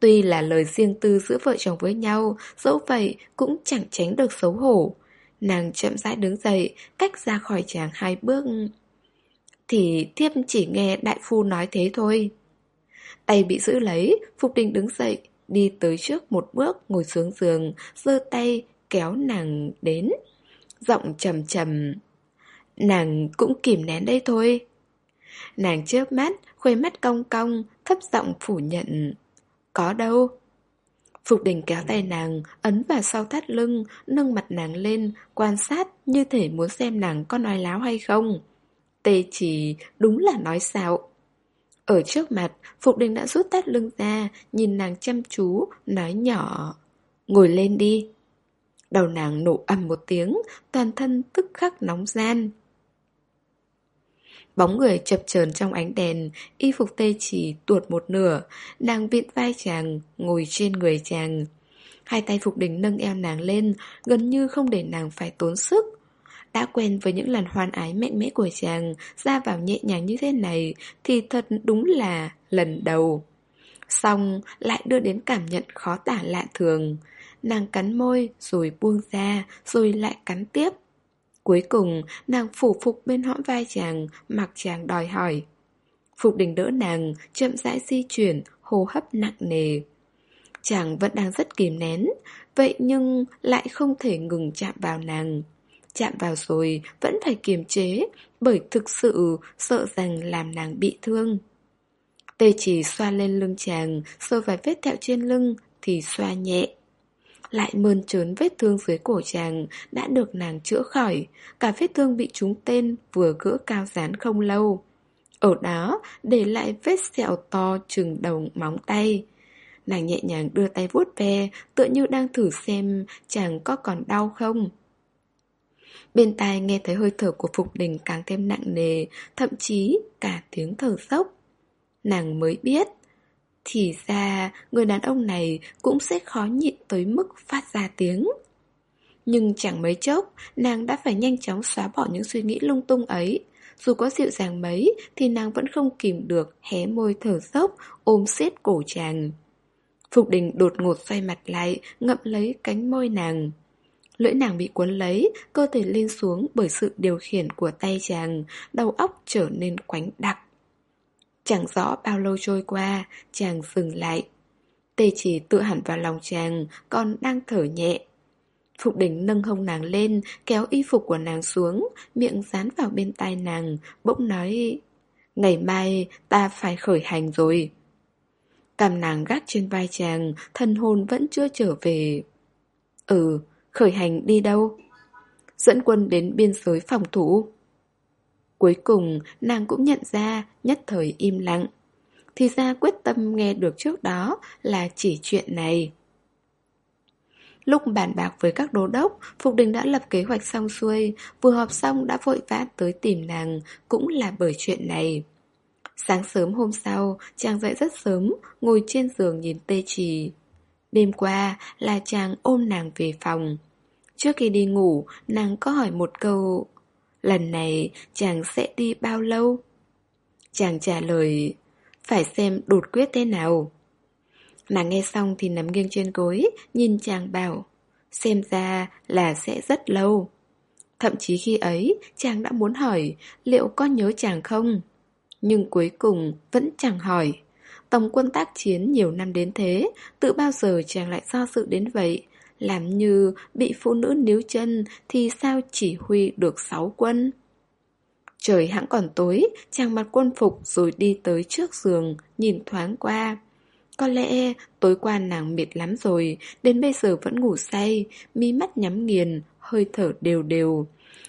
Tuy là lời riêng tư giữa vợ chồng với nhau, dẫu vậy cũng chẳng tránh được xấu hổ. Nàng chậm rãi đứng dậy, cách ra khỏi chàng hai bước. Thì thiếp chỉ nghe đại phu nói thế thôi. Tay bị giữ lấy, Phục Đình đứng dậy, đi tới trước một bước ngồi xuống giường, giơ tay kéo nàng đến. Giọng trầm trầm. Nàng cũng kìm nén đây thôi. Nàng chớp mắt, Khuê mắt cong cong, thấp giọng phủ nhận. Có đâu. Phục đình kéo tay nàng, ấn vào sau thắt lưng, nâng mặt nàng lên, quan sát như thể muốn xem nàng có nói láo hay không. Tê chỉ đúng là nói xạo. Ở trước mặt, Phục đình đã rút tắt lưng ra, nhìn nàng chăm chú, nói nhỏ. Ngồi lên đi. Đầu nàng nổ ầm một tiếng, toàn thân tức khắc nóng gian. Bóng người chập chờn trong ánh đèn, y phục tê chỉ tuột một nửa, nàng viện vai chàng, ngồi trên người chàng. Hai tay Phục Đình nâng eo nàng lên, gần như không để nàng phải tốn sức. Đã quen với những lần hoan ái mạnh mẽ của chàng, ra vào nhẹ nhàng như thế này, thì thật đúng là lần đầu. Xong lại đưa đến cảm nhận khó tả lạ thường. Nàng cắn môi, rồi buông ra, rồi lại cắn tiếp. Cuối cùng, nàng phủ phục bên hõm vai chàng, mặc chàng đòi hỏi. Phục đình đỡ nàng, chậm rãi di chuyển, hô hấp nặng nề. Chàng vẫn đang rất kìm nén, vậy nhưng lại không thể ngừng chạm vào nàng. Chạm vào rồi vẫn phải kiềm chế, bởi thực sự sợ rằng làm nàng bị thương. Tê chỉ xoa lên lưng chàng, rồi vài vết thẹo trên lưng thì xoa nhẹ lại mơn trớn vết thương dưới cổ chàng đã được nàng chữa khỏi, cả vết thương bị trúng tên vừa gỡ cao dán không lâu. Ở đó để lại vết sẹo to chừng đầu móng tay. Nàng nhẹ nhàng đưa tay vuốt ve, tựa như đang thử xem chàng có còn đau không. Bên tai nghe thấy hơi thở của Phục Đình càng thêm nặng nề, thậm chí cả tiếng thở dốc. Nàng mới biết, thì ra, người đàn ông này cũng sẽ khó nhịn tới mức phát ra tiếng. Nhưng chẳng mấy chốc, Nàng đã phải nhanh chóng xóa bỏ những suy nghĩ lung tung ấy. Dù có dịu dàng mấy, Thì nàng vẫn không kìm được Hé môi thở dốc, Ôm xiết cổ chàng. Phục đình đột ngột xoay mặt lại, Ngậm lấy cánh môi nàng. Lưỡi nàng bị cuốn lấy, Cơ thể lên xuống bởi sự điều khiển của tay chàng, Đầu óc trở nên quánh đặc. Chẳng rõ bao lâu trôi qua, chàng dừng lại. Tê chỉ tự hẳn vào lòng chàng, còn đang thở nhẹ. Phục đỉnh nâng hông nàng lên, kéo y phục của nàng xuống, miệng dán vào bên tai nàng, bỗng nói Ngày mai ta phải khởi hành rồi. Cầm nàng gác trên vai chàng, thân hồn vẫn chưa trở về. Ừ, khởi hành đi đâu? Dẫn quân đến biên giới phòng thủ. Cuối cùng, nàng cũng nhận ra, nhất thời im lặng. Thì ra quyết tâm nghe được trước đó là chỉ chuyện này. Lúc bàn bạc với các đô đốc, Phục Đình đã lập kế hoạch xong xuôi, vừa họp xong đã vội vã tới tìm nàng, cũng là bởi chuyện này. Sáng sớm hôm sau, chàng dậy rất sớm, ngồi trên giường nhìn tê trì. Đêm qua là chàng ôm nàng về phòng. Trước khi đi ngủ, nàng có hỏi một câu Lần này, chàng sẽ đi bao lâu? Chàng trả lời, Phải xem đột quyết thế nào Nàng nghe xong thì nằm nghiêng trên gối, Nhìn chàng bảo, Xem ra là sẽ rất lâu Thậm chí khi ấy, chàng đã muốn hỏi, Liệu có nhớ chàng không? Nhưng cuối cùng vẫn chẳng hỏi Tổng quân tác chiến nhiều năm đến thế, Tự bao giờ chàng lại do sự đến vậy làm như bị phụ nữ níu chân thì sao chỉ huy được sáu quân? Trời hãng còn tối, chàng mặc quân phục rồi đi tới trước giường, nhìn thoáng qua. Có lẽ tối qua nàng mệt lắm rồi, đến bây giờ vẫn ngủ say, mi mắt nhắm nghiền, hơi thở đều đều.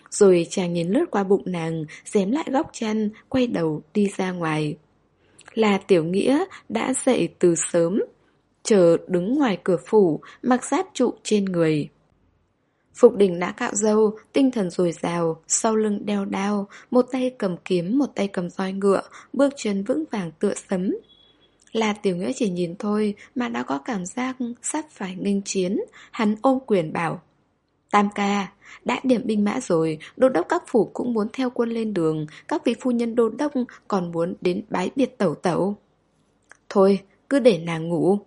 Rồi chàng nhìn lướt qua bụng nàng, dém lại góc chăn, quay đầu đi ra ngoài. Là tiểu nghĩa đã dậy từ sớm, chờ đứng ngoài cửa phủ, mặc giáp trụ trên người. Phục đình đã cạo dâu, tinh thần dồi dào, sau lưng đeo đao, một tay cầm kiếm, một tay cầm roi ngựa, bước chân vững vàng tựa sấm. Là tiểu nghĩa chỉ nhìn thôi mà đã có cảm giác sắp phải nghênh chiến, hắn ôm quyền bảo. Tam ca, đã điểm binh mã rồi, đô đốc các phủ cũng muốn theo quân lên đường, các vị phu nhân đô đốc còn muốn đến bái biệt tẩu tẩu. Thôi, cứ để nàng ngủ.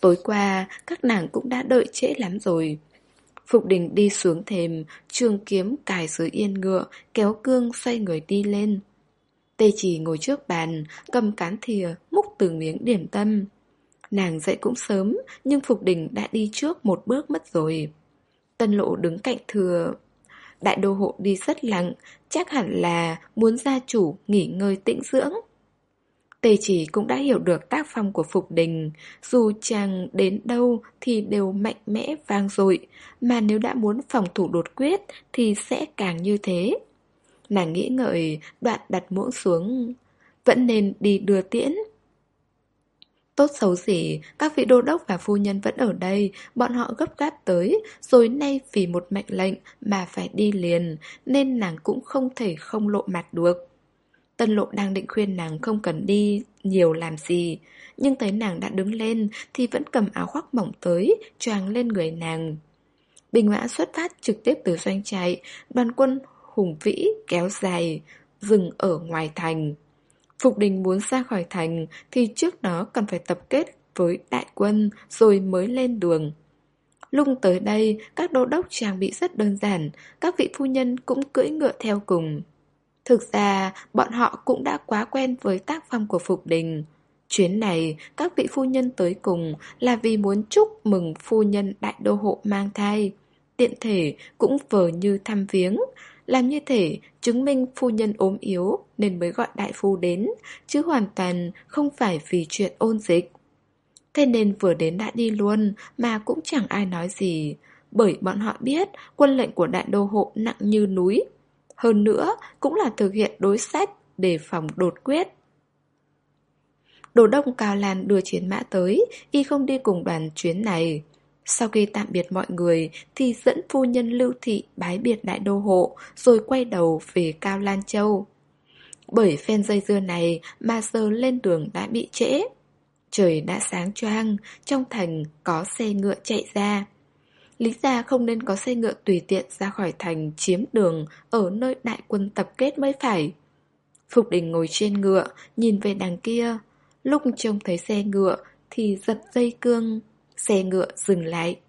Tối qua, các nàng cũng đã đợi trễ lắm rồi. Phục đình đi xuống thềm, trường kiếm cài dưới yên ngựa, kéo cương xoay người đi lên. Tê chỉ ngồi trước bàn, cầm cán thìa, múc từng miếng điểm tâm. Nàng dậy cũng sớm, nhưng Phục đình đã đi trước một bước mất rồi. Tân lộ đứng cạnh thừa. Đại đô hộ đi rất lặng, chắc hẳn là muốn gia chủ nghỉ ngơi tĩnh dưỡng. Tề chỉ cũng đã hiểu được tác phong của Phục Đình, dù chàng đến đâu thì đều mạnh mẽ vang dội, mà nếu đã muốn phòng thủ đột quyết thì sẽ càng như thế. Nàng nghĩ ngợi, đoạn đặt muỗng xuống, vẫn nên đi đưa tiễn. Tốt xấu gì, các vị đô đốc và phu nhân vẫn ở đây, bọn họ gấp gáp tới, rồi nay vì một mệnh lệnh mà phải đi liền, nên nàng cũng không thể không lộ mặt được. Tân lộ đang định khuyên nàng không cần đi nhiều làm gì. Nhưng thấy nàng đã đứng lên Thì vẫn cầm áo khoác mỏng tới Choàng lên người nàng. Bình mã xuất phát trực tiếp từ doanh trại Đoàn quân hùng vĩ kéo dài Dừng ở ngoài thành. Phục đình muốn ra khỏi thành Thì trước đó cần phải tập kết với đại quân Rồi mới lên đường. Lung tới đây, các đô đốc trang bị rất đơn giản, các vị phu nhân cũng cưỡi ngựa theo cùng. Thực ra, bọn họ cũng đã quá quen với tác phong của Phục Đình. Chuyến này, các vị phu nhân tới cùng là vì muốn chúc mừng phu nhân đại đô hộ mang thai. Tiện thể cũng vờ như thăm viếng. Làm như thể chứng minh phu nhân ốm yếu nên mới gọi đại phu đến, chứ hoàn toàn không phải vì chuyện ôn dịch. Thế nên vừa đến đã đi luôn mà cũng chẳng ai nói gì, bởi bọn họ biết quân lệnh của đại đô hộ nặng như núi, hơn nữa, cũng là thực hiện đối sách để phòng đột quyết. Đồ đông Cao Lan đưa chiến mã tới, y không đi cùng đoàn chuyến này. Sau khi tạm biệt mọi người thì dẫn phu nhân lưu thị bái biệt đại đô hộ rồi quay đầu về Cao Lan Châu. Bởi phen dây dưa này mà giờ lên đường đã bị trễ. Trời đã sáng choang, trong thành có xe ngựa chạy ra. Lý ra không nên có xe ngựa tùy tiện ra khỏi thành chiếm đường ở nơi đại quân tập kết mới phải. Phục đình ngồi trên ngựa, nhìn về đằng kia. Lúc trông thấy xe ngựa thì giật dây cương. Xe ngựa dừng lại.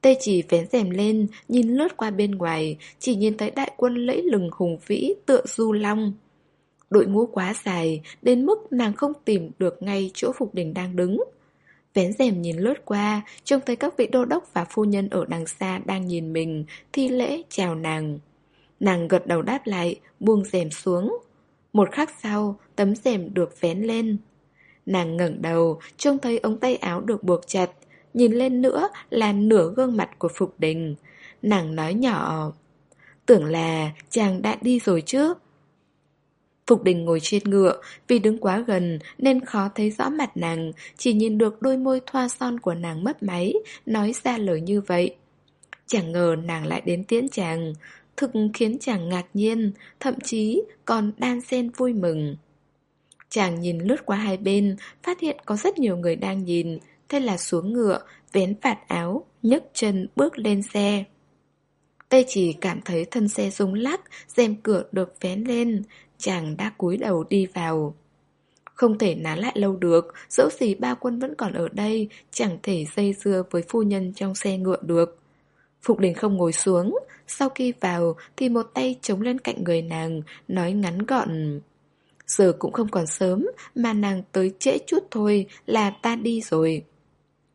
Tê chỉ vén rèm lên, nhìn lướt qua bên ngoài, chỉ nhìn thấy đại quân lẫy lừng hùng vĩ tựa du long. Đội ngũ quá dài, đến mức nàng không tìm được ngay chỗ Phục Đình đang đứng. Vén rèm nhìn lướt qua, trông thấy các vị đô đốc và phu nhân ở đằng xa đang nhìn mình, thi lễ chào nàng. Nàng gật đầu đáp lại, buông rèm xuống. Một khắc sau, tấm rèm được vén lên. Nàng ngẩng đầu, trông thấy ống tay áo được buộc chặt, nhìn lên nữa là nửa gương mặt của Phục Đình. Nàng nói nhỏ, tưởng là chàng đã đi rồi chứ. Phục đình ngồi trên ngựa, vì đứng quá gần nên khó thấy rõ mặt nàng, chỉ nhìn được đôi môi thoa son của nàng mất máy, nói ra lời như vậy. Chẳng ngờ nàng lại đến tiễn chàng, thực khiến chàng ngạc nhiên, thậm chí còn đan xen vui mừng. Chàng nhìn lướt qua hai bên, phát hiện có rất nhiều người đang nhìn, thế là xuống ngựa, vén vạt áo, nhấc chân bước lên xe. Tê chỉ cảm thấy thân xe rung lắc, rèm cửa được vén lên, chàng đã cúi đầu đi vào. Không thể nán lại lâu được, dẫu gì ba quân vẫn còn ở đây, chẳng thể dây dưa với phu nhân trong xe ngựa được. Phục đình không ngồi xuống, sau khi vào thì một tay chống lên cạnh người nàng, nói ngắn gọn. Giờ cũng không còn sớm, mà nàng tới trễ chút thôi là ta đi rồi.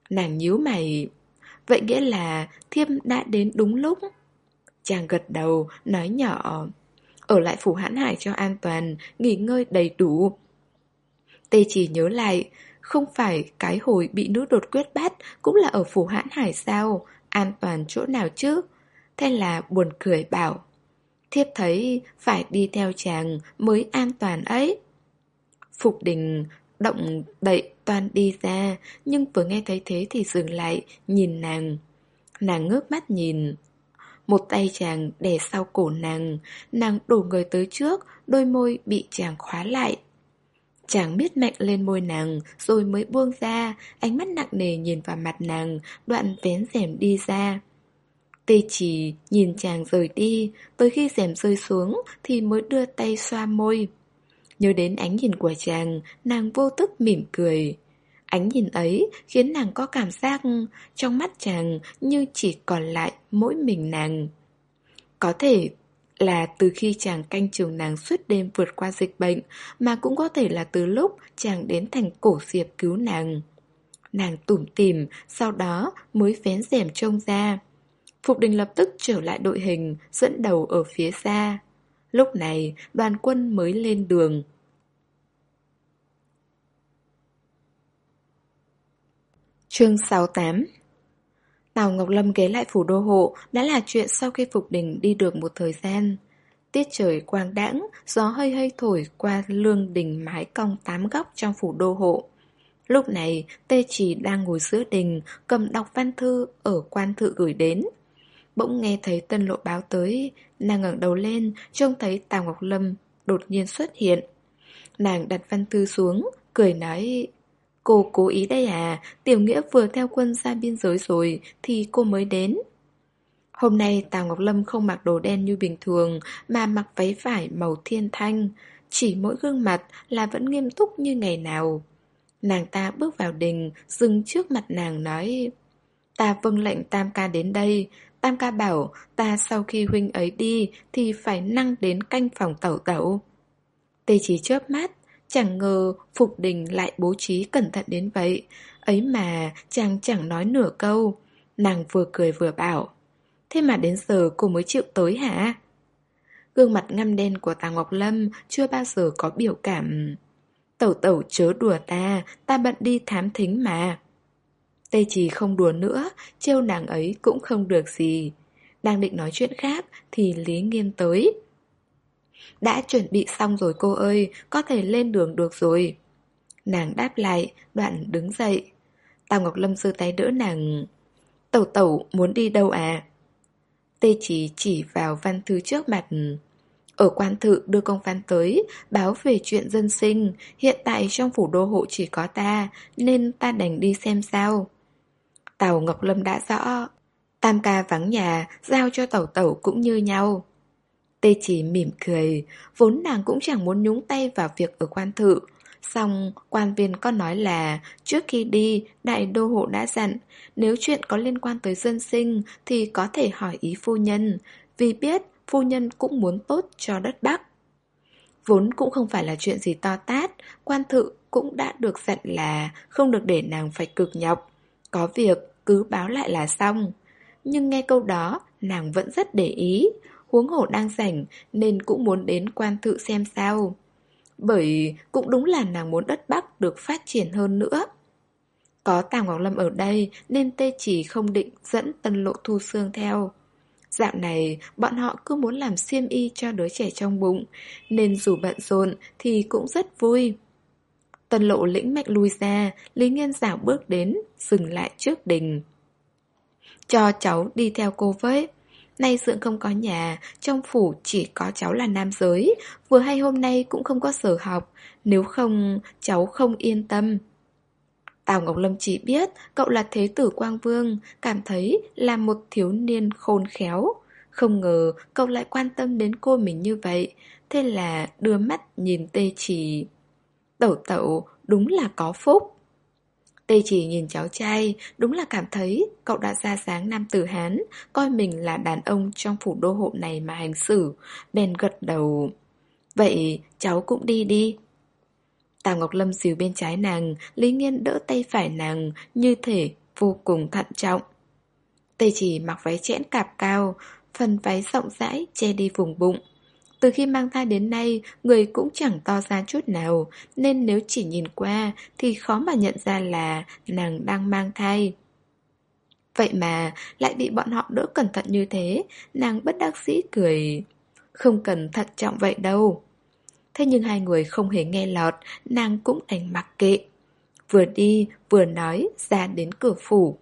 Nàng nhíu mày, vậy nghĩa là thiêm đã đến đúng lúc. Chàng gật đầu, nói nhỏ. Ở lại phủ hãn hải cho an toàn, nghỉ ngơi đầy đủ. Tê chỉ nhớ lại, không phải cái hồi bị nữ đột quyết bắt cũng là ở phủ hãn hải sao, an toàn chỗ nào chứ? Thế là buồn cười bảo. Thiếp thấy phải đi theo chàng mới an toàn ấy. Phục đình động đậy toàn đi ra, nhưng vừa nghe thấy thế thì dừng lại, nhìn nàng. Nàng ngước mắt nhìn, một tay chàng đè sau cổ nàng, nàng đổ người tới trước, đôi môi bị chàng khóa lại. Chàng biết mạnh lên môi nàng, rồi mới buông ra, ánh mắt nặng nề nhìn vào mặt nàng, đoạn vén rèm đi ra. Tê chỉ nhìn chàng rời đi, tới khi rèm rơi xuống thì mới đưa tay xoa môi. Nhớ đến ánh nhìn của chàng, nàng vô tức mỉm cười. Ánh nhìn ấy khiến nàng có cảm giác trong mắt chàng như chỉ còn lại mỗi mình nàng. Có thể là từ khi chàng canh trường nàng suốt đêm vượt qua dịch bệnh, mà cũng có thể là từ lúc chàng đến thành cổ diệp cứu nàng. Nàng tủm tìm, sau đó mới vén rèm trông ra. Phục đình lập tức trở lại đội hình, dẫn đầu ở phía xa. Lúc này, đoàn quân mới lên đường. Chương 68 Tào Ngọc Lâm ghé lại phủ đô hộ đã là chuyện sau khi Phục Đình đi được một thời gian. Tiết trời quang đãng, gió hơi hơi thổi qua lương đình mái cong tám góc trong phủ đô hộ. Lúc này, Tê Chỉ đang ngồi giữa đình, cầm đọc văn thư ở quan thự gửi đến. Bỗng nghe thấy tân lộ báo tới, nàng ngẩng đầu lên, trông thấy Tào Ngọc Lâm đột nhiên xuất hiện. Nàng đặt văn thư xuống, cười nói Cô cố ý đây à, Tiểu Nghĩa vừa theo quân ra biên giới rồi thì cô mới đến. Hôm nay Tào Ngọc Lâm không mặc đồ đen như bình thường mà mặc váy vải màu thiên thanh. Chỉ mỗi gương mặt là vẫn nghiêm túc như ngày nào. Nàng ta bước vào đình, dừng trước mặt nàng nói Ta vâng lệnh Tam ca đến đây. Tam ca bảo ta sau khi huynh ấy đi thì phải năng đến canh phòng tẩu tẩu. Tê chỉ chớp mắt, Chẳng ngờ Phục Đình lại bố trí cẩn thận đến vậy. Ấy mà chàng chẳng nói nửa câu. Nàng vừa cười vừa bảo Thế mà đến giờ cô mới chịu tới hả? Gương mặt ngăm đen của Tàng Ngọc Lâm chưa bao giờ có biểu cảm. Tẩu tẩu chớ đùa ta, ta bận đi thám thính mà. Tê chỉ không đùa nữa, trêu nàng ấy cũng không được gì. Đang định nói chuyện khác thì Lý Nghiên tới đã chuẩn bị xong rồi cô ơi, có thể lên đường được rồi. Nàng đáp lại, đoạn đứng dậy. Tào Ngọc Lâm giơ tay đỡ nàng. Tẩu tẩu muốn đi đâu à? Tê chỉ chỉ vào văn thư trước mặt. Ở quan thự đưa công văn tới, báo về chuyện dân sinh, hiện tại trong phủ đô hộ chỉ có ta, nên ta đành đi xem sao. Tào Ngọc Lâm đã rõ, tam ca vắng nhà, giao cho tẩu tẩu cũng như nhau. Tê chỉ mỉm cười, vốn nàng cũng chẳng muốn nhúng tay vào việc ở quan thự. Xong, quan viên có nói là trước khi đi, đại đô hộ đã dặn, nếu chuyện có liên quan tới dân sinh thì có thể hỏi ý phu nhân, vì biết phu nhân cũng muốn tốt cho đất Bắc. Vốn cũng không phải là chuyện gì to tát, quan thự cũng đã được dặn là không được để nàng phải cực nhọc. Có việc cứ báo lại là xong. Nhưng nghe câu đó, nàng vẫn rất để ý huống hổ đang rảnh nên cũng muốn đến quan thự xem sao. Bởi cũng đúng là nàng muốn đất Bắc được phát triển hơn nữa. Có Tàng Ngọc Lâm ở đây, nên tê chỉ không định dẫn tân lộ thu xương theo. Dạo này, bọn họ cứ muốn làm xiêm y cho đứa trẻ trong bụng, Nên dù bận rộn thì cũng rất vui Tân lộ lĩnh mạch lui ra, Lý Nghiên giảo bước đến, Dừng lại trước đình Cho cháu đi theo cô với Nay Dượng không có nhà, trong phủ chỉ có cháu là nam giới, vừa hay hôm nay cũng không có sở học, nếu không, cháu không yên tâm. Tào Ngọc Lâm chỉ biết cậu là thế tử Quang Vương, cảm thấy là một thiếu niên khôn khéo. Không ngờ cậu lại quan tâm đến cô mình như vậy, thế là đưa mắt nhìn tê chỉ. Tẩu tẩu đúng là có phúc. Tê chỉ nhìn cháu trai, đúng là cảm thấy cậu đã ra dáng nam tử Hán, coi mình là đàn ông trong phủ đô hộ này mà hành xử, bèn gật đầu. Vậy cháu cũng đi đi. Tào Ngọc Lâm dìu bên trái nàng, Lý Nghiên đỡ tay phải nàng, như thể vô cùng thận trọng. Tê chỉ mặc váy chẽn cạp cao, phần váy rộng rãi che đi vùng bụng. Từ khi mang thai đến nay, người cũng chẳng to ra chút nào, nên nếu chỉ nhìn qua thì khó mà nhận ra là nàng đang mang thai. Vậy mà lại bị bọn họ đỡ cẩn thận như thế, nàng bất đắc dĩ cười. Không cần thận trọng vậy đâu. Thế nhưng hai người không hề nghe lọt, nàng cũng đành mặc kệ. Vừa đi, vừa nói ra đến cửa phủ.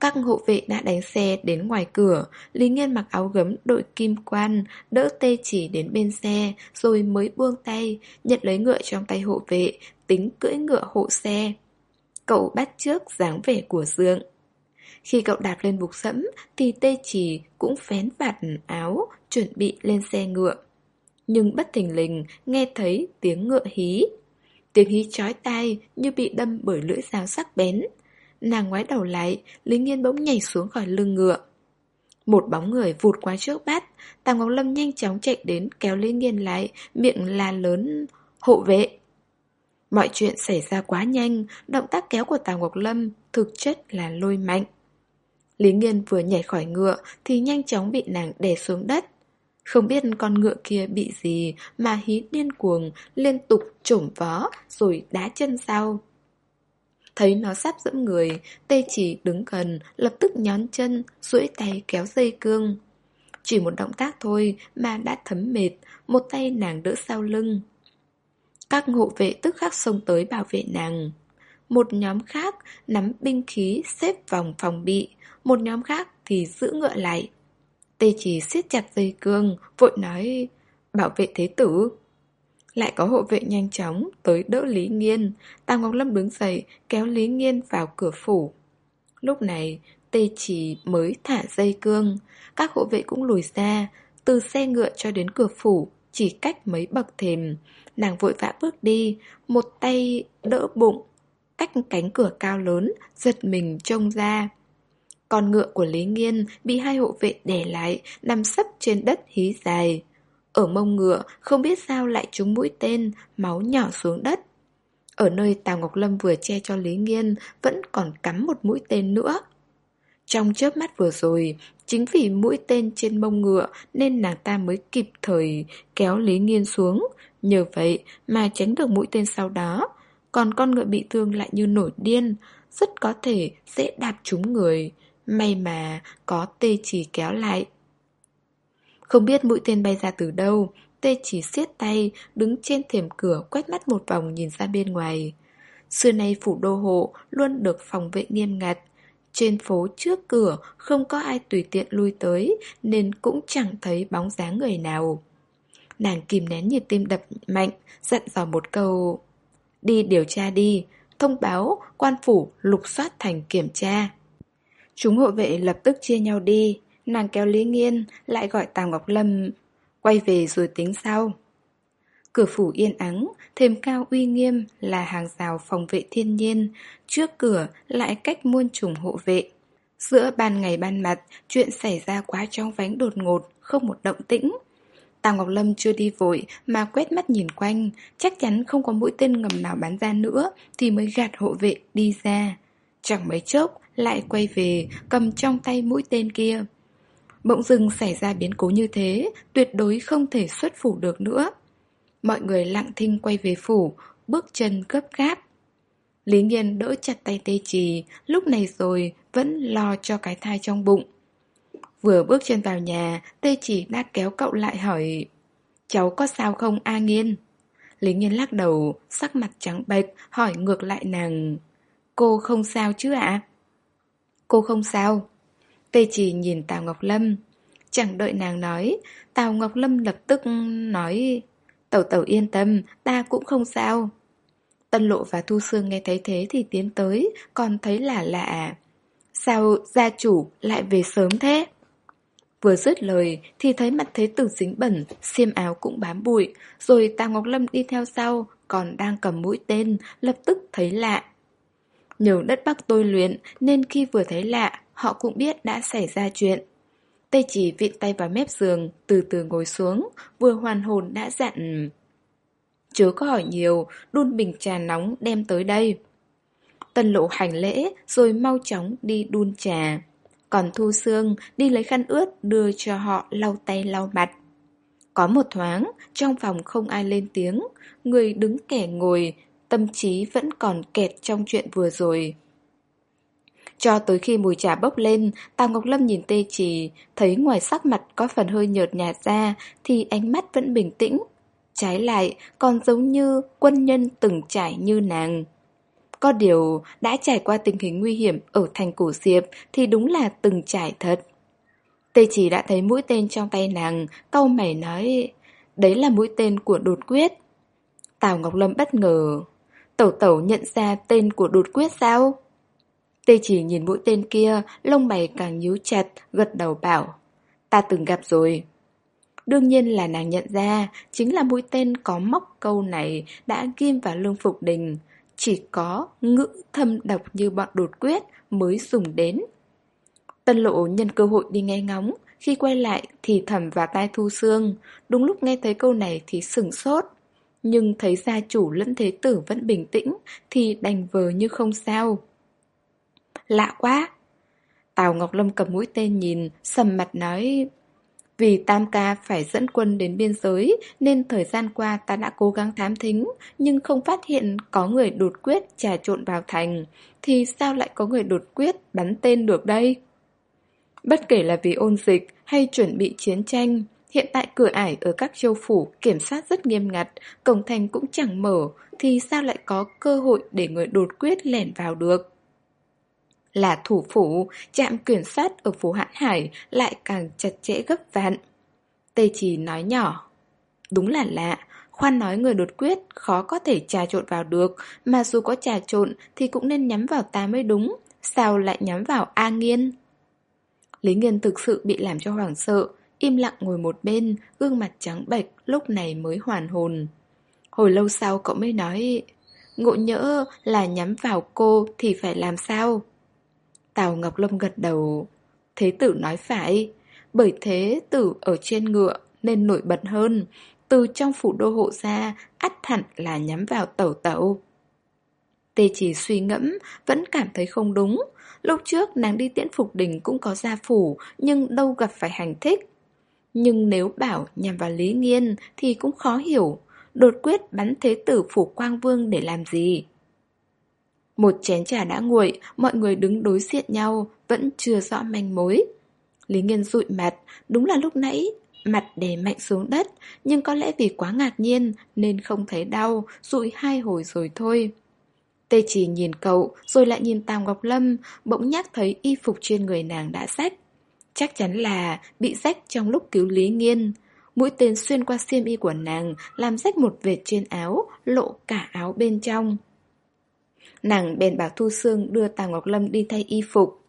Các hộ vệ đã đánh xe đến ngoài cửa, Lý Nghiên mặc áo gấm đội kim quan, đỡ tê chỉ đến bên xe, rồi mới buông tay, nhận lấy ngựa trong tay hộ vệ, tính cưỡi ngựa hộ xe. Cậu bắt trước dáng vẻ của Dương. Khi cậu đạp lên bục sẫm thì tê chỉ cũng phén vạt áo, chuẩn bị lên xe ngựa. Nhưng bất thình lình nghe thấy tiếng ngựa hí. Tiếng hí chói tai như bị đâm bởi lưỡi dao sắc bén. Nàng ngoái đầu lại, Lý Nghiên bỗng nhảy xuống khỏi lưng ngựa. Một bóng người vụt qua trước bát, tàng Ngọc Lâm nhanh chóng chạy đến kéo Lý Nghiên lại, miệng la lớn, hộ vệ. Mọi chuyện xảy ra quá nhanh, động tác kéo của tàng Ngọc Lâm thực chất là lôi mạnh. Lý Nghiên vừa nhảy khỏi ngựa thì nhanh chóng bị nàng đè xuống đất. Không biết con ngựa kia bị gì mà hí điên cuồng, liên tục trổm vó rồi đá chân sau. Thấy nó sắp dẫm người, tê chỉ đứng gần, lập tức nhón chân, duỗi tay kéo dây cương. Chỉ một động tác thôi mà đã thấm mệt, một tay nàng đỡ sau lưng. Các hộ vệ tức khắc xông tới bảo vệ nàng. Một nhóm khác nắm binh khí xếp vòng phòng bị, một nhóm khác thì giữ ngựa lại. Tê chỉ siết chặt dây cương, vội nói bảo vệ thế tử. Lại có hộ vệ nhanh chóng tới đỡ Lý Nghiên. Tào Ngọc Lâm đứng dậy, kéo Lý Nghiên vào cửa phủ. Lúc này, Tê chỉ mới thả dây cương. Các hộ vệ cũng lùi ra, từ xe ngựa cho đến cửa phủ, chỉ cách mấy bậc thềm. Nàng vội vã bước đi, một tay đỡ bụng, cách cánh cửa cao lớn, giật mình trông ra. Con ngựa của Lý Nghiên bị hai hộ vệ đè lại, nằm sấp trên đất hí dài. Ở mông ngựa, không biết sao lại trúng mũi tên, máu nhỏ xuống đất. Ở nơi Tào Ngọc Lâm vừa che cho Lý Nghiên, vẫn còn cắm một mũi tên nữa. Trong chớp mắt vừa rồi, chính vì mũi tên trên mông ngựa nên nàng ta mới kịp thời kéo Lý Nghiên xuống. Nhờ vậy mà tránh được mũi tên sau đó. Còn con ngựa bị thương lại như nổi điên, rất có thể sẽ đạp trúng người. May mà có tê chỉ kéo lại. Không biết mũi tên bay ra từ đâu, tê chỉ siết tay, đứng trên thềm cửa quét mắt một vòng nhìn ra bên ngoài. Xưa nay phủ đô hộ luôn được phòng vệ nghiêm ngặt. Trên phố trước cửa không có ai tùy tiện lui tới nên cũng chẳng thấy bóng dáng người nào. Nàng kìm nén nhịp tim đập mạnh, dặn dò một câu. Đi điều tra đi, thông báo quan phủ lục soát thành kiểm tra. Chúng hộ vệ lập tức chia nhau đi, nàng kéo Lý Nghiên, lại gọi Tào Ngọc Lâm, quay về rồi tính sau. Cửa phủ yên ắng, thềm cao uy nghiêm là hàng rào phòng vệ thiên nhiên, trước cửa lại cách muôn trùng hộ vệ. Giữa ban ngày ban mặt, chuyện xảy ra quá trong vánh đột ngột, không một động tĩnh. Tào Ngọc Lâm chưa đi vội mà quét mắt nhìn quanh, chắc chắn không có mũi tên ngầm nào bắn ra nữa thì mới gạt hộ vệ đi ra. Chẳng mấy chốc, lại quay về, cầm trong tay mũi tên kia. Bỗng dưng xảy ra biến cố như thế, tuyệt đối không thể xuất phủ được nữa. Mọi người lặng thinh quay về phủ, bước chân gấp gáp. Lý Nghiên đỡ chặt tay tê trì, lúc này rồi vẫn lo cho cái thai trong bụng. Vừa bước chân vào nhà, tê chỉ đã kéo cậu lại hỏi Cháu có sao không A Nghiên? Lý Nghiên lắc đầu, sắc mặt trắng bệch, hỏi ngược lại nàng Cô không sao chứ ạ? Cô không sao. Tê chỉ nhìn Tào Ngọc Lâm. Chẳng đợi nàng nói, Tào Ngọc Lâm lập tức nói Tẩu tẩu yên tâm, ta cũng không sao. Tân Lộ và Thu Sương nghe thấy thế thì tiến tới, còn thấy là lạ. Sao gia chủ lại về sớm thế? Vừa dứt lời thì thấy mặt thế tử dính bẩn, xiêm áo cũng bám bụi, rồi Tào Ngọc Lâm đi theo sau, còn đang cầm mũi tên, lập tức thấy lạ. Nhờ đất Bắc tôi luyện nên khi vừa thấy lạ, họ cũng biết đã xảy ra chuyện. Tây chỉ vịn tay vào mép giường, từ từ ngồi xuống, vừa hoàn hồn đã dặn. Chớ có hỏi nhiều, đun bình trà nóng đem tới đây. Tân lộ hành lễ, rồi mau chóng đi đun trà. Còn Thu Sương đi lấy khăn ướt đưa cho họ lau tay lau mặt. Có một thoáng, trong phòng không ai lên tiếng, người đứng kẻ ngồi, tâm trí vẫn còn kẹt trong chuyện vừa rồi. Cho tới khi mùi trà bốc lên, Tào Ngọc Lâm nhìn tê Chỉ thấy ngoài sắc mặt có phần hơi nhợt nhạt ra, thì ánh mắt vẫn bình tĩnh. Trái lại, còn giống như quân nhân từng trải như nàng. Có điều, đã trải qua tình hình nguy hiểm ở thành cổ diệp thì đúng là từng trải thật. Tê chỉ đã thấy mũi tên trong tay nàng, câu mày nói, đấy là mũi tên của đột quyết. Tào Ngọc Lâm bất ngờ, tẩu tẩu nhận ra tên của đột quyết sao? Tê chỉ nhìn mũi tên kia, lông mày càng nhíu chặt, gật đầu bảo. Ta từng gặp rồi. Đương nhiên là nàng nhận ra, chính là mũi tên có móc câu này đã ghim vào lương phục đình. Chỉ có ngữ thâm độc như bọn đột quyết mới dùng đến. Tân lộ nhân cơ hội đi nghe ngóng, khi quay lại thì thầm vào tai thu xương. Đúng lúc nghe thấy câu này thì sửng sốt. Nhưng thấy gia chủ lẫn thế tử vẫn bình tĩnh thì đành vờ như không sao. Lạ quá! Tào Ngọc Lâm cầm mũi tên nhìn, sầm mặt nói... Vì Tam Ca phải dẫn quân đến biên giới nên thời gian qua ta đã cố gắng thám thính nhưng không phát hiện có người đột quyết trà trộn vào thành. Thì sao lại có người đột quyết bắn tên được đây? Bất kể là vì ôn dịch hay chuẩn bị chiến tranh, hiện tại cửa ải ở các châu phủ kiểm soát rất nghiêm ngặt, cổng thành cũng chẳng mở, thì sao lại có cơ hội để người đột quyết lẻn vào được? Là thủ phủ, trạm kiểm soát ở phố Hãn Hải lại càng chặt chẽ gấp vạn. Tê Trì nói nhỏ. Đúng là lạ, khoan nói người đột quyết khó có thể trà trộn vào được, mà dù có trà trộn thì cũng nên nhắm vào ta mới đúng, sao lại nhắm vào A Nghiên? Lý Nghiên thực sự bị làm cho hoảng sợ, im lặng ngồi một bên, gương mặt trắng bệch, lúc này mới hoàn hồn. Hồi lâu sau cậu mới nói, ngộ nhỡ là nhắm vào cô thì phải làm sao? Tào Ngọc Lâm gật đầu. Thế tử nói phải, bởi thế tử ở trên ngựa nên nổi bật hơn. Từ trong phủ đô hộ ra, ắt hẳn là nhắm vào tẩu tẩu. Tê chỉ suy ngẫm, vẫn cảm thấy không đúng. Lúc trước nàng đi tiễn phục đình cũng có gia phủ, nhưng đâu gặp phải hành thích. Nhưng nếu bảo nhằm vào Lý Nghiên thì cũng khó hiểu. Đột quyết bắn thế tử phủ Quang Vương để làm gì? Một chén trà đã nguội, mọi người đứng đối diện nhau, vẫn chưa rõ manh mối. Lý Nghiên dụi mặt, đúng là lúc nãy, mặt đè mạnh xuống đất, nhưng có lẽ vì quá ngạc nhiên nên không thấy đau, dụi hai hồi rồi thôi. Tê chỉ nhìn cậu, rồi lại nhìn Tào Ngọc Lâm, bỗng nhắc thấy y phục trên người nàng đã rách. Chắc chắn là bị rách trong lúc cứu Lý Nghiên. Mũi tên xuyên qua xiêm y của nàng, làm rách một vệt trên áo, lộ cả áo bên trong. Nàng bèn bảo Thu Sương đưa Tào Ngọc Lâm đi thay y phục.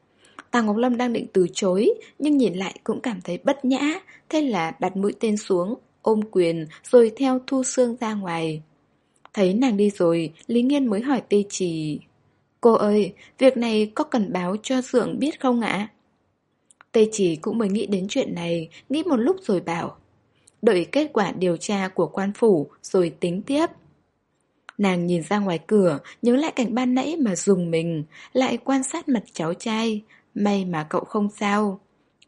Tào Ngọc Lâm đang định từ chối, nhưng nhìn lại cũng cảm thấy bất nhã, thế là đặt mũi tên xuống, ôm quyền, rồi theo Thu Sương ra ngoài. Thấy nàng đi rồi, Lý Nghiên mới hỏi Tê Trì. Cô ơi, việc này có cần báo cho Dượng biết không ạ? Tê Trì cũng mới nghĩ đến chuyện này, nghĩ một lúc rồi bảo. Đợi kết quả điều tra của quan phủ rồi tính tiếp. Nàng nhìn ra ngoài cửa, nhớ lại cảnh ban nãy mà dùng mình, lại quan sát mặt cháu trai. May mà cậu không sao.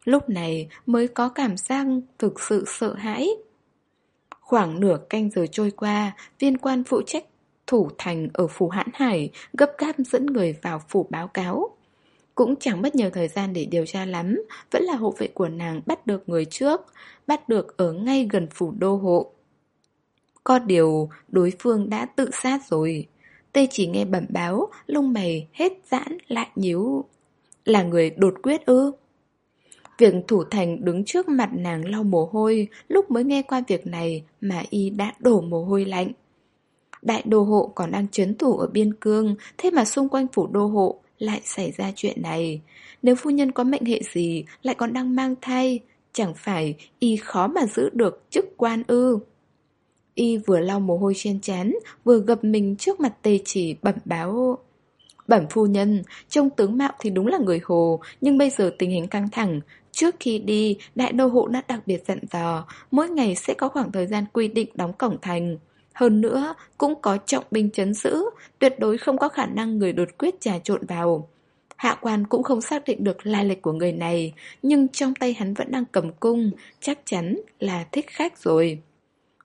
Lúc này mới có cảm giác thực sự sợ hãi. Khoảng nửa canh giờ trôi qua, viên quan phụ trách thủ thành ở phủ Hãn Hải gấp gáp dẫn người vào phủ báo cáo. Cũng chẳng mất nhiều thời gian để điều tra lắm, vẫn là hộ vệ của nàng bắt được người trước, bắt được ở ngay gần phủ đô hộ. Có điều đối phương đã tự sát rồi. Tê chỉ nghe bẩm báo, lông mày hết giãn lại nhíu. Là người đột quyết ư? Việc thủ thành đứng trước mặt nàng lau mồ hôi, lúc mới nghe qua việc này mà y đã đổ mồ hôi lạnh. Đại đô hộ còn đang chấn thủ ở biên cương, thế mà xung quanh phủ đô hộ lại xảy ra chuyện này. Nếu phu nhân có mệnh hệ gì, lại còn đang mang thai, chẳng phải y khó mà giữ được chức quan ư. Y vừa lau mồ hôi trên chán vừa gập mình trước mặt tề chỉ bẩm báo. Bẩm phu nhân, trông tướng mạo thì đúng là người hồ, nhưng bây giờ tình hình căng thẳng. Trước khi đi, đại đô hộ đã đặc biệt dặn dò, mỗi ngày sẽ có khoảng thời gian quy định đóng cổng thành. Hơn nữa, cũng có trọng binh chấn giữ, tuyệt đối không có khả năng người đột quyết trà trộn vào. Hạ quan cũng không xác định được lai lịch của người này, nhưng trong tay hắn vẫn đang cầm cung, chắc chắn là thích khách rồi.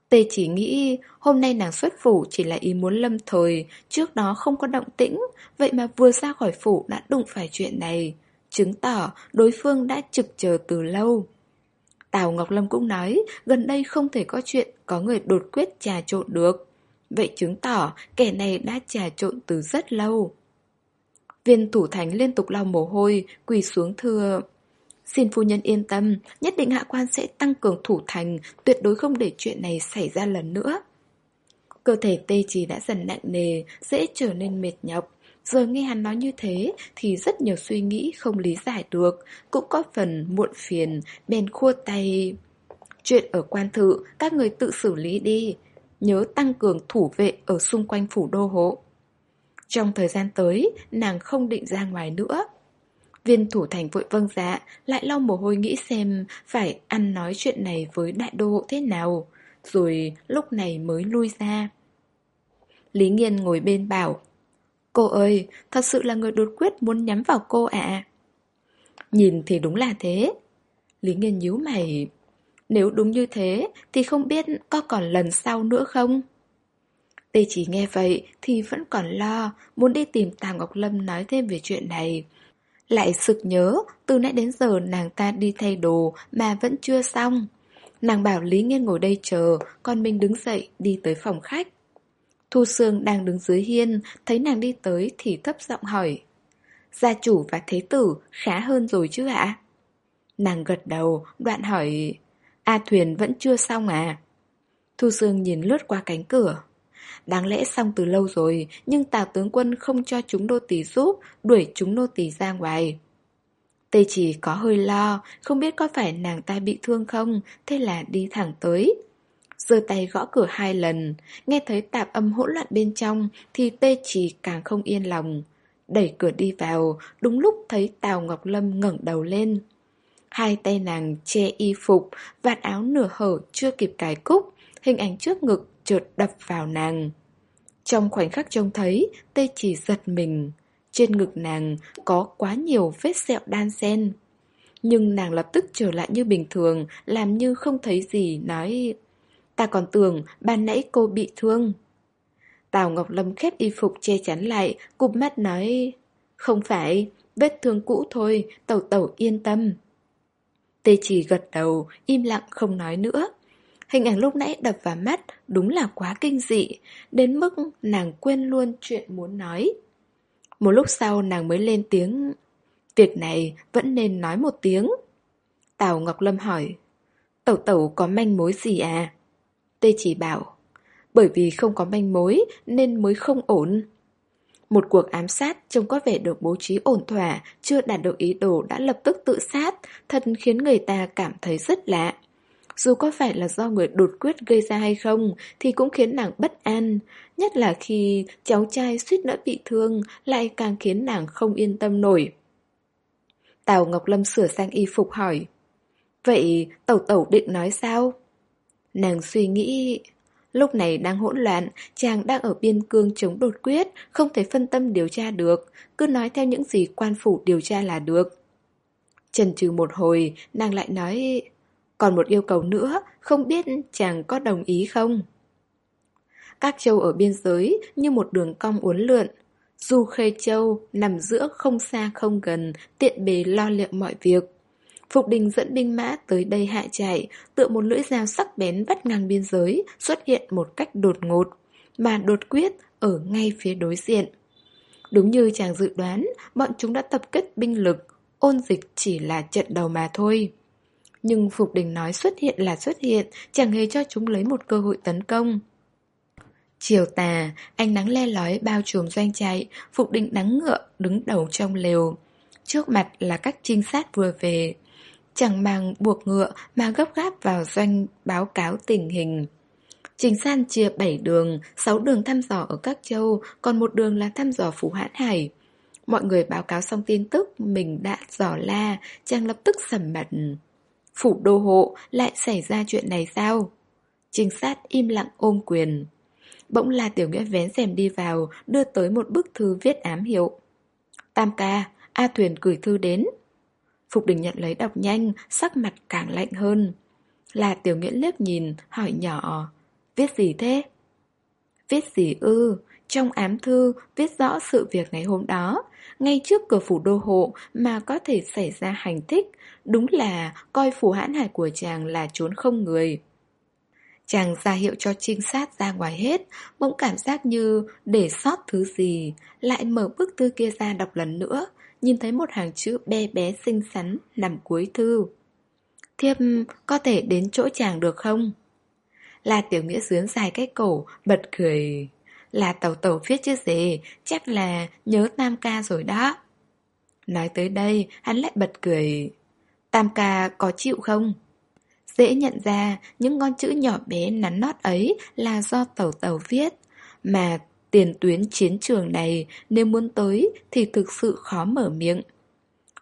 Tê chỉ nghĩ hôm nay nàng xuất phủ chỉ là ý muốn lâm thời, trước đó không có động tĩnh, vậy mà vừa ra khỏi phủ đã đụng phải chuyện này. Chứng tỏ đối phương đã trực chờ từ lâu. Tào Ngọc Lâm cũng nói, gần đây không thể có chuyện có người đột quyết trà trộn được. Vậy chứng tỏ kẻ này đã trà trộn từ rất lâu. Viên thủ Thánh liên tục lau mồ hôi, quỳ xuống thưa. Xin phu nhân yên tâm, nhất định hạ quan sẽ tăng cường thủ thành, tuyệt đối không để chuyện này xảy ra lần nữa. Cơ thể tê trì đã dần nặng nề, dễ trở nên mệt nhọc. Giờ nghe hắn nói như thế thì rất nhiều suy nghĩ không lý giải được, cũng có phần muộn phiền, bèn khua tay. Chuyện ở quan thự, các người tự xử lý đi. Nhớ tăng cường thủ vệ ở xung quanh phủ đô hộ. Trong thời gian tới, nàng không định ra ngoài nữa. Viên thủ thành vội vâng dạ, lại lau mồ hôi nghĩ xem phải ăn nói chuyện này với đại đô hộ thế nào, rồi lúc này mới lui ra. Lý Nghiên ngồi bên bảo, Cô ơi, thật sự là người đột quyết muốn nhắm vào cô ạ. Nhìn thì đúng là thế. Lý Nghiên nhíu mày, nếu đúng như thế thì không biết có còn lần sau nữa không? Tê chỉ nghe vậy thì vẫn còn lo, muốn đi tìm Tàng Ngọc Lâm nói thêm về chuyện này. Lại sực nhớ, từ nãy đến giờ nàng ta đi thay đồ mà vẫn chưa xong. Nàng bảo Lý Nghiên ngồi đây chờ, còn mình đứng dậy đi tới phòng khách. Thu Sương đang đứng dưới hiên, thấy nàng đi tới thì thấp giọng hỏi. Gia chủ và thế tử khá hơn rồi chứ ạ? Nàng gật đầu, đoạn hỏi, A Thuyền vẫn chưa xong à? Thu Sương nhìn lướt qua cánh cửa. Đáng lẽ xong từ lâu rồi, nhưng Tào tướng quân không cho chúng nô tỳ giúp, đuổi chúng nô tỳ ra ngoài. Tê chỉ có hơi lo, không biết có phải nàng ta bị thương không, thế là đi thẳng tới. giơ tay gõ cửa hai lần, nghe thấy tạp âm hỗn loạn bên trong thì tê chỉ càng không yên lòng. Đẩy cửa đi vào, đúng lúc thấy Tào Ngọc Lâm ngẩng đầu lên. Hai tay nàng che y phục, vạt áo nửa hở chưa kịp cài cúc, hình ảnh trước ngực chợt đập vào nàng. Trong khoảnh khắc trông thấy, tê chỉ giật mình. Trên ngực nàng có quá nhiều vết sẹo đan xen. Nhưng nàng lập tức trở lại như bình thường, làm như không thấy gì, nói Ta còn tưởng ban nãy cô bị thương. Tào Ngọc Lâm khép y phục che chắn lại, cụp mắt nói Không phải, vết thương cũ thôi, tẩu tẩu yên tâm. Tê chỉ gật đầu, im lặng không nói nữa. Hình ảnh lúc nãy đập vào mắt đúng là quá kinh dị, đến mức nàng quên luôn chuyện muốn nói. Một lúc sau nàng mới lên tiếng, việc này vẫn nên nói một tiếng. Tào Ngọc Lâm hỏi, tẩu tẩu có manh mối gì à? Tê chỉ bảo, bởi vì không có manh mối nên mới không ổn. Một cuộc ám sát trông có vẻ được bố trí ổn thỏa, chưa đạt được ý đồ đã lập tức tự sát, thật khiến người ta cảm thấy rất lạ. Dù có phải là do người đột quyết gây ra hay không thì cũng khiến nàng bất an, nhất là khi cháu trai suýt nữa bị thương lại càng khiến nàng không yên tâm nổi. Tào Ngọc Lâm sửa sang y phục hỏi Vậy tẩu tẩu định nói sao? Nàng suy nghĩ Lúc này đang hỗn loạn, chàng đang ở biên cương chống đột quyết, không thể phân tâm điều tra được, cứ nói theo những gì quan phủ điều tra là được. Trần trừ một hồi, nàng lại nói, còn một yêu cầu nữa, không biết chàng có đồng ý không? Các châu ở biên giới như một đường cong uốn lượn. Du Khê Châu nằm giữa không xa không gần, tiện bề lo liệu mọi việc. Phục đình dẫn binh mã tới đây hạ chạy, tựa một lưỡi dao sắc bén vắt ngang biên giới, xuất hiện một cách đột ngột, mà đột quyết ở ngay phía đối diện. Đúng như chàng dự đoán, bọn chúng đã tập kết binh lực, ôn dịch chỉ là trận đầu mà thôi. Nhưng Phục Đình nói xuất hiện là xuất hiện, chẳng hề cho chúng lấy một cơ hội tấn công. Chiều tà, ánh nắng le lói bao trùm doanh chạy, Phục Đình nắng ngựa đứng đầu trong lều. Trước mặt là các trinh sát vừa về. Chẳng mang buộc ngựa mà gấp gáp vào doanh báo cáo tình hình. Trình san chia 7 đường, 6 đường thăm dò ở các châu, còn một đường là thăm dò Phủ Hãn Hải. Mọi người báo cáo xong tin tức mình đã dò la, chàng lập tức sầm mặt. Phủ đô hộ lại xảy ra chuyện này sao? Trinh sát im lặng ôm quyền. Bỗng là tiểu nghĩa vén rèm đi vào, đưa tới một bức thư viết ám hiệu. Tam ca, A Thuyền gửi thư đến. Phục đình nhận lấy đọc nhanh, sắc mặt càng lạnh hơn. Là tiểu nghĩa liếc nhìn, hỏi nhỏ. Viết gì thế? Viết gì ư? Trong ám thư viết rõ sự việc ngày hôm đó, ngay trước cửa phủ đô hộ mà có thể xảy ra hành thích, đúng là coi phủ hãn hải của chàng là trốn không người. Chàng ra hiệu cho trinh sát ra ngoài hết, bỗng cảm giác như để sót thứ gì, lại mở bức thư kia ra đọc lần nữa, nhìn thấy một hàng chữ bé bé xinh xắn nằm cuối thư. Thiếp có thể đến chỗ chàng được không? Là tiểu nghĩa dướn dài cái cổ, bật cười. Là tàu tàu viết chứ gì, chắc là nhớ Tam ca rồi đó. Nói tới đây, hắn lại bật cười. Tam ca có chịu không? Dễ nhận ra những con chữ nhỏ bé nắn nót ấy là do tàu tàu viết. Mà tiền tuyến chiến trường này nếu muốn tới thì thực sự khó mở miệng.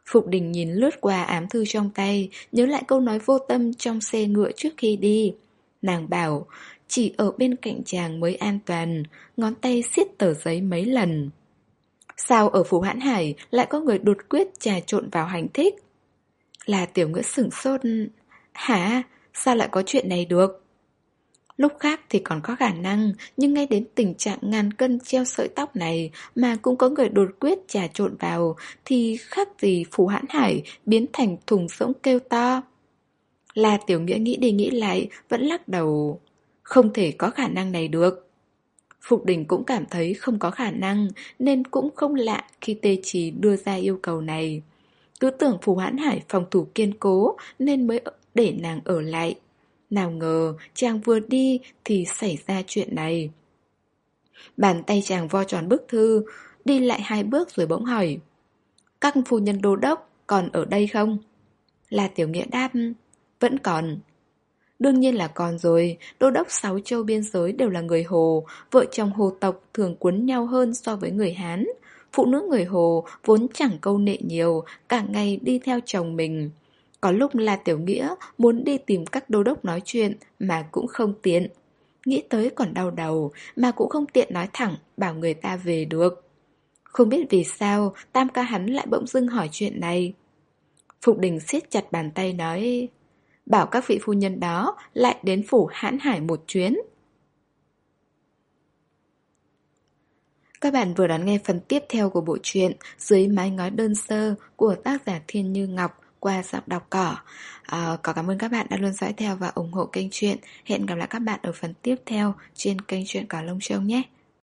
Phục đình nhìn lướt qua ám thư trong tay, nhớ lại câu nói vô tâm trong xe ngựa trước khi đi. Nàng bảo, chỉ ở bên cạnh chàng mới an toàn, ngón tay siết tờ giấy mấy lần. Sao ở Phú Hãn Hải lại có người đột quyết trà trộn vào hành thích? Là tiểu ngữ sửng sốt... Hả? Sao lại có chuyện này được? Lúc khác thì còn có khả năng, nhưng ngay đến tình trạng ngàn cân treo sợi tóc này mà cũng có người đột quyết trà trộn vào, thì khác gì phù Hãn Hải biến thành thùng rỗng kêu to. Là tiểu nghĩa nghĩ đi nghĩ lại, vẫn lắc đầu. Không thể có khả năng này được. Phục đình cũng cảm thấy không có khả năng, nên cũng không lạ khi tê trì đưa ra yêu cầu này. Cứ tưởng Phù Hãn Hải phòng thủ kiên cố nên mới để nàng ở lại. Nào ngờ chàng vừa đi thì xảy ra chuyện này. Bàn tay chàng vo tròn bức thư, đi lại hai bước rồi bỗng hỏi. Các phu nhân đô đốc còn ở đây không? Là tiểu nghĩa đáp, vẫn còn. Đương nhiên là còn rồi, đô đốc sáu châu biên giới đều là người Hồ, vợ chồng Hồ tộc thường quấn nhau hơn so với người Hán. Phụ nữ người Hồ vốn chẳng câu nệ nhiều, cả ngày đi theo chồng mình. Có lúc là Tiểu Nghĩa muốn đi tìm các đô đốc nói chuyện mà cũng không tiện. Nghĩ tới còn đau đầu mà cũng không tiện nói thẳng bảo người ta về được. Không biết vì sao Tam ca hắn lại bỗng dưng hỏi chuyện này. Phục đình siết chặt bàn tay nói Bảo các vị phu nhân đó lại đến phủ hãn hải một chuyến Các bạn vừa đón nghe phần tiếp theo của bộ truyện Dưới mái ngói đơn sơ của tác giả Thiên Như Ngọc qua giọng đọc cỏ. Ờ, à, có cảm ơn các bạn đã luôn dõi theo và ủng hộ kênh truyện. Hẹn gặp lại các bạn ở phần tiếp theo trên kênh truyện Cỏ Lông Châu nhé.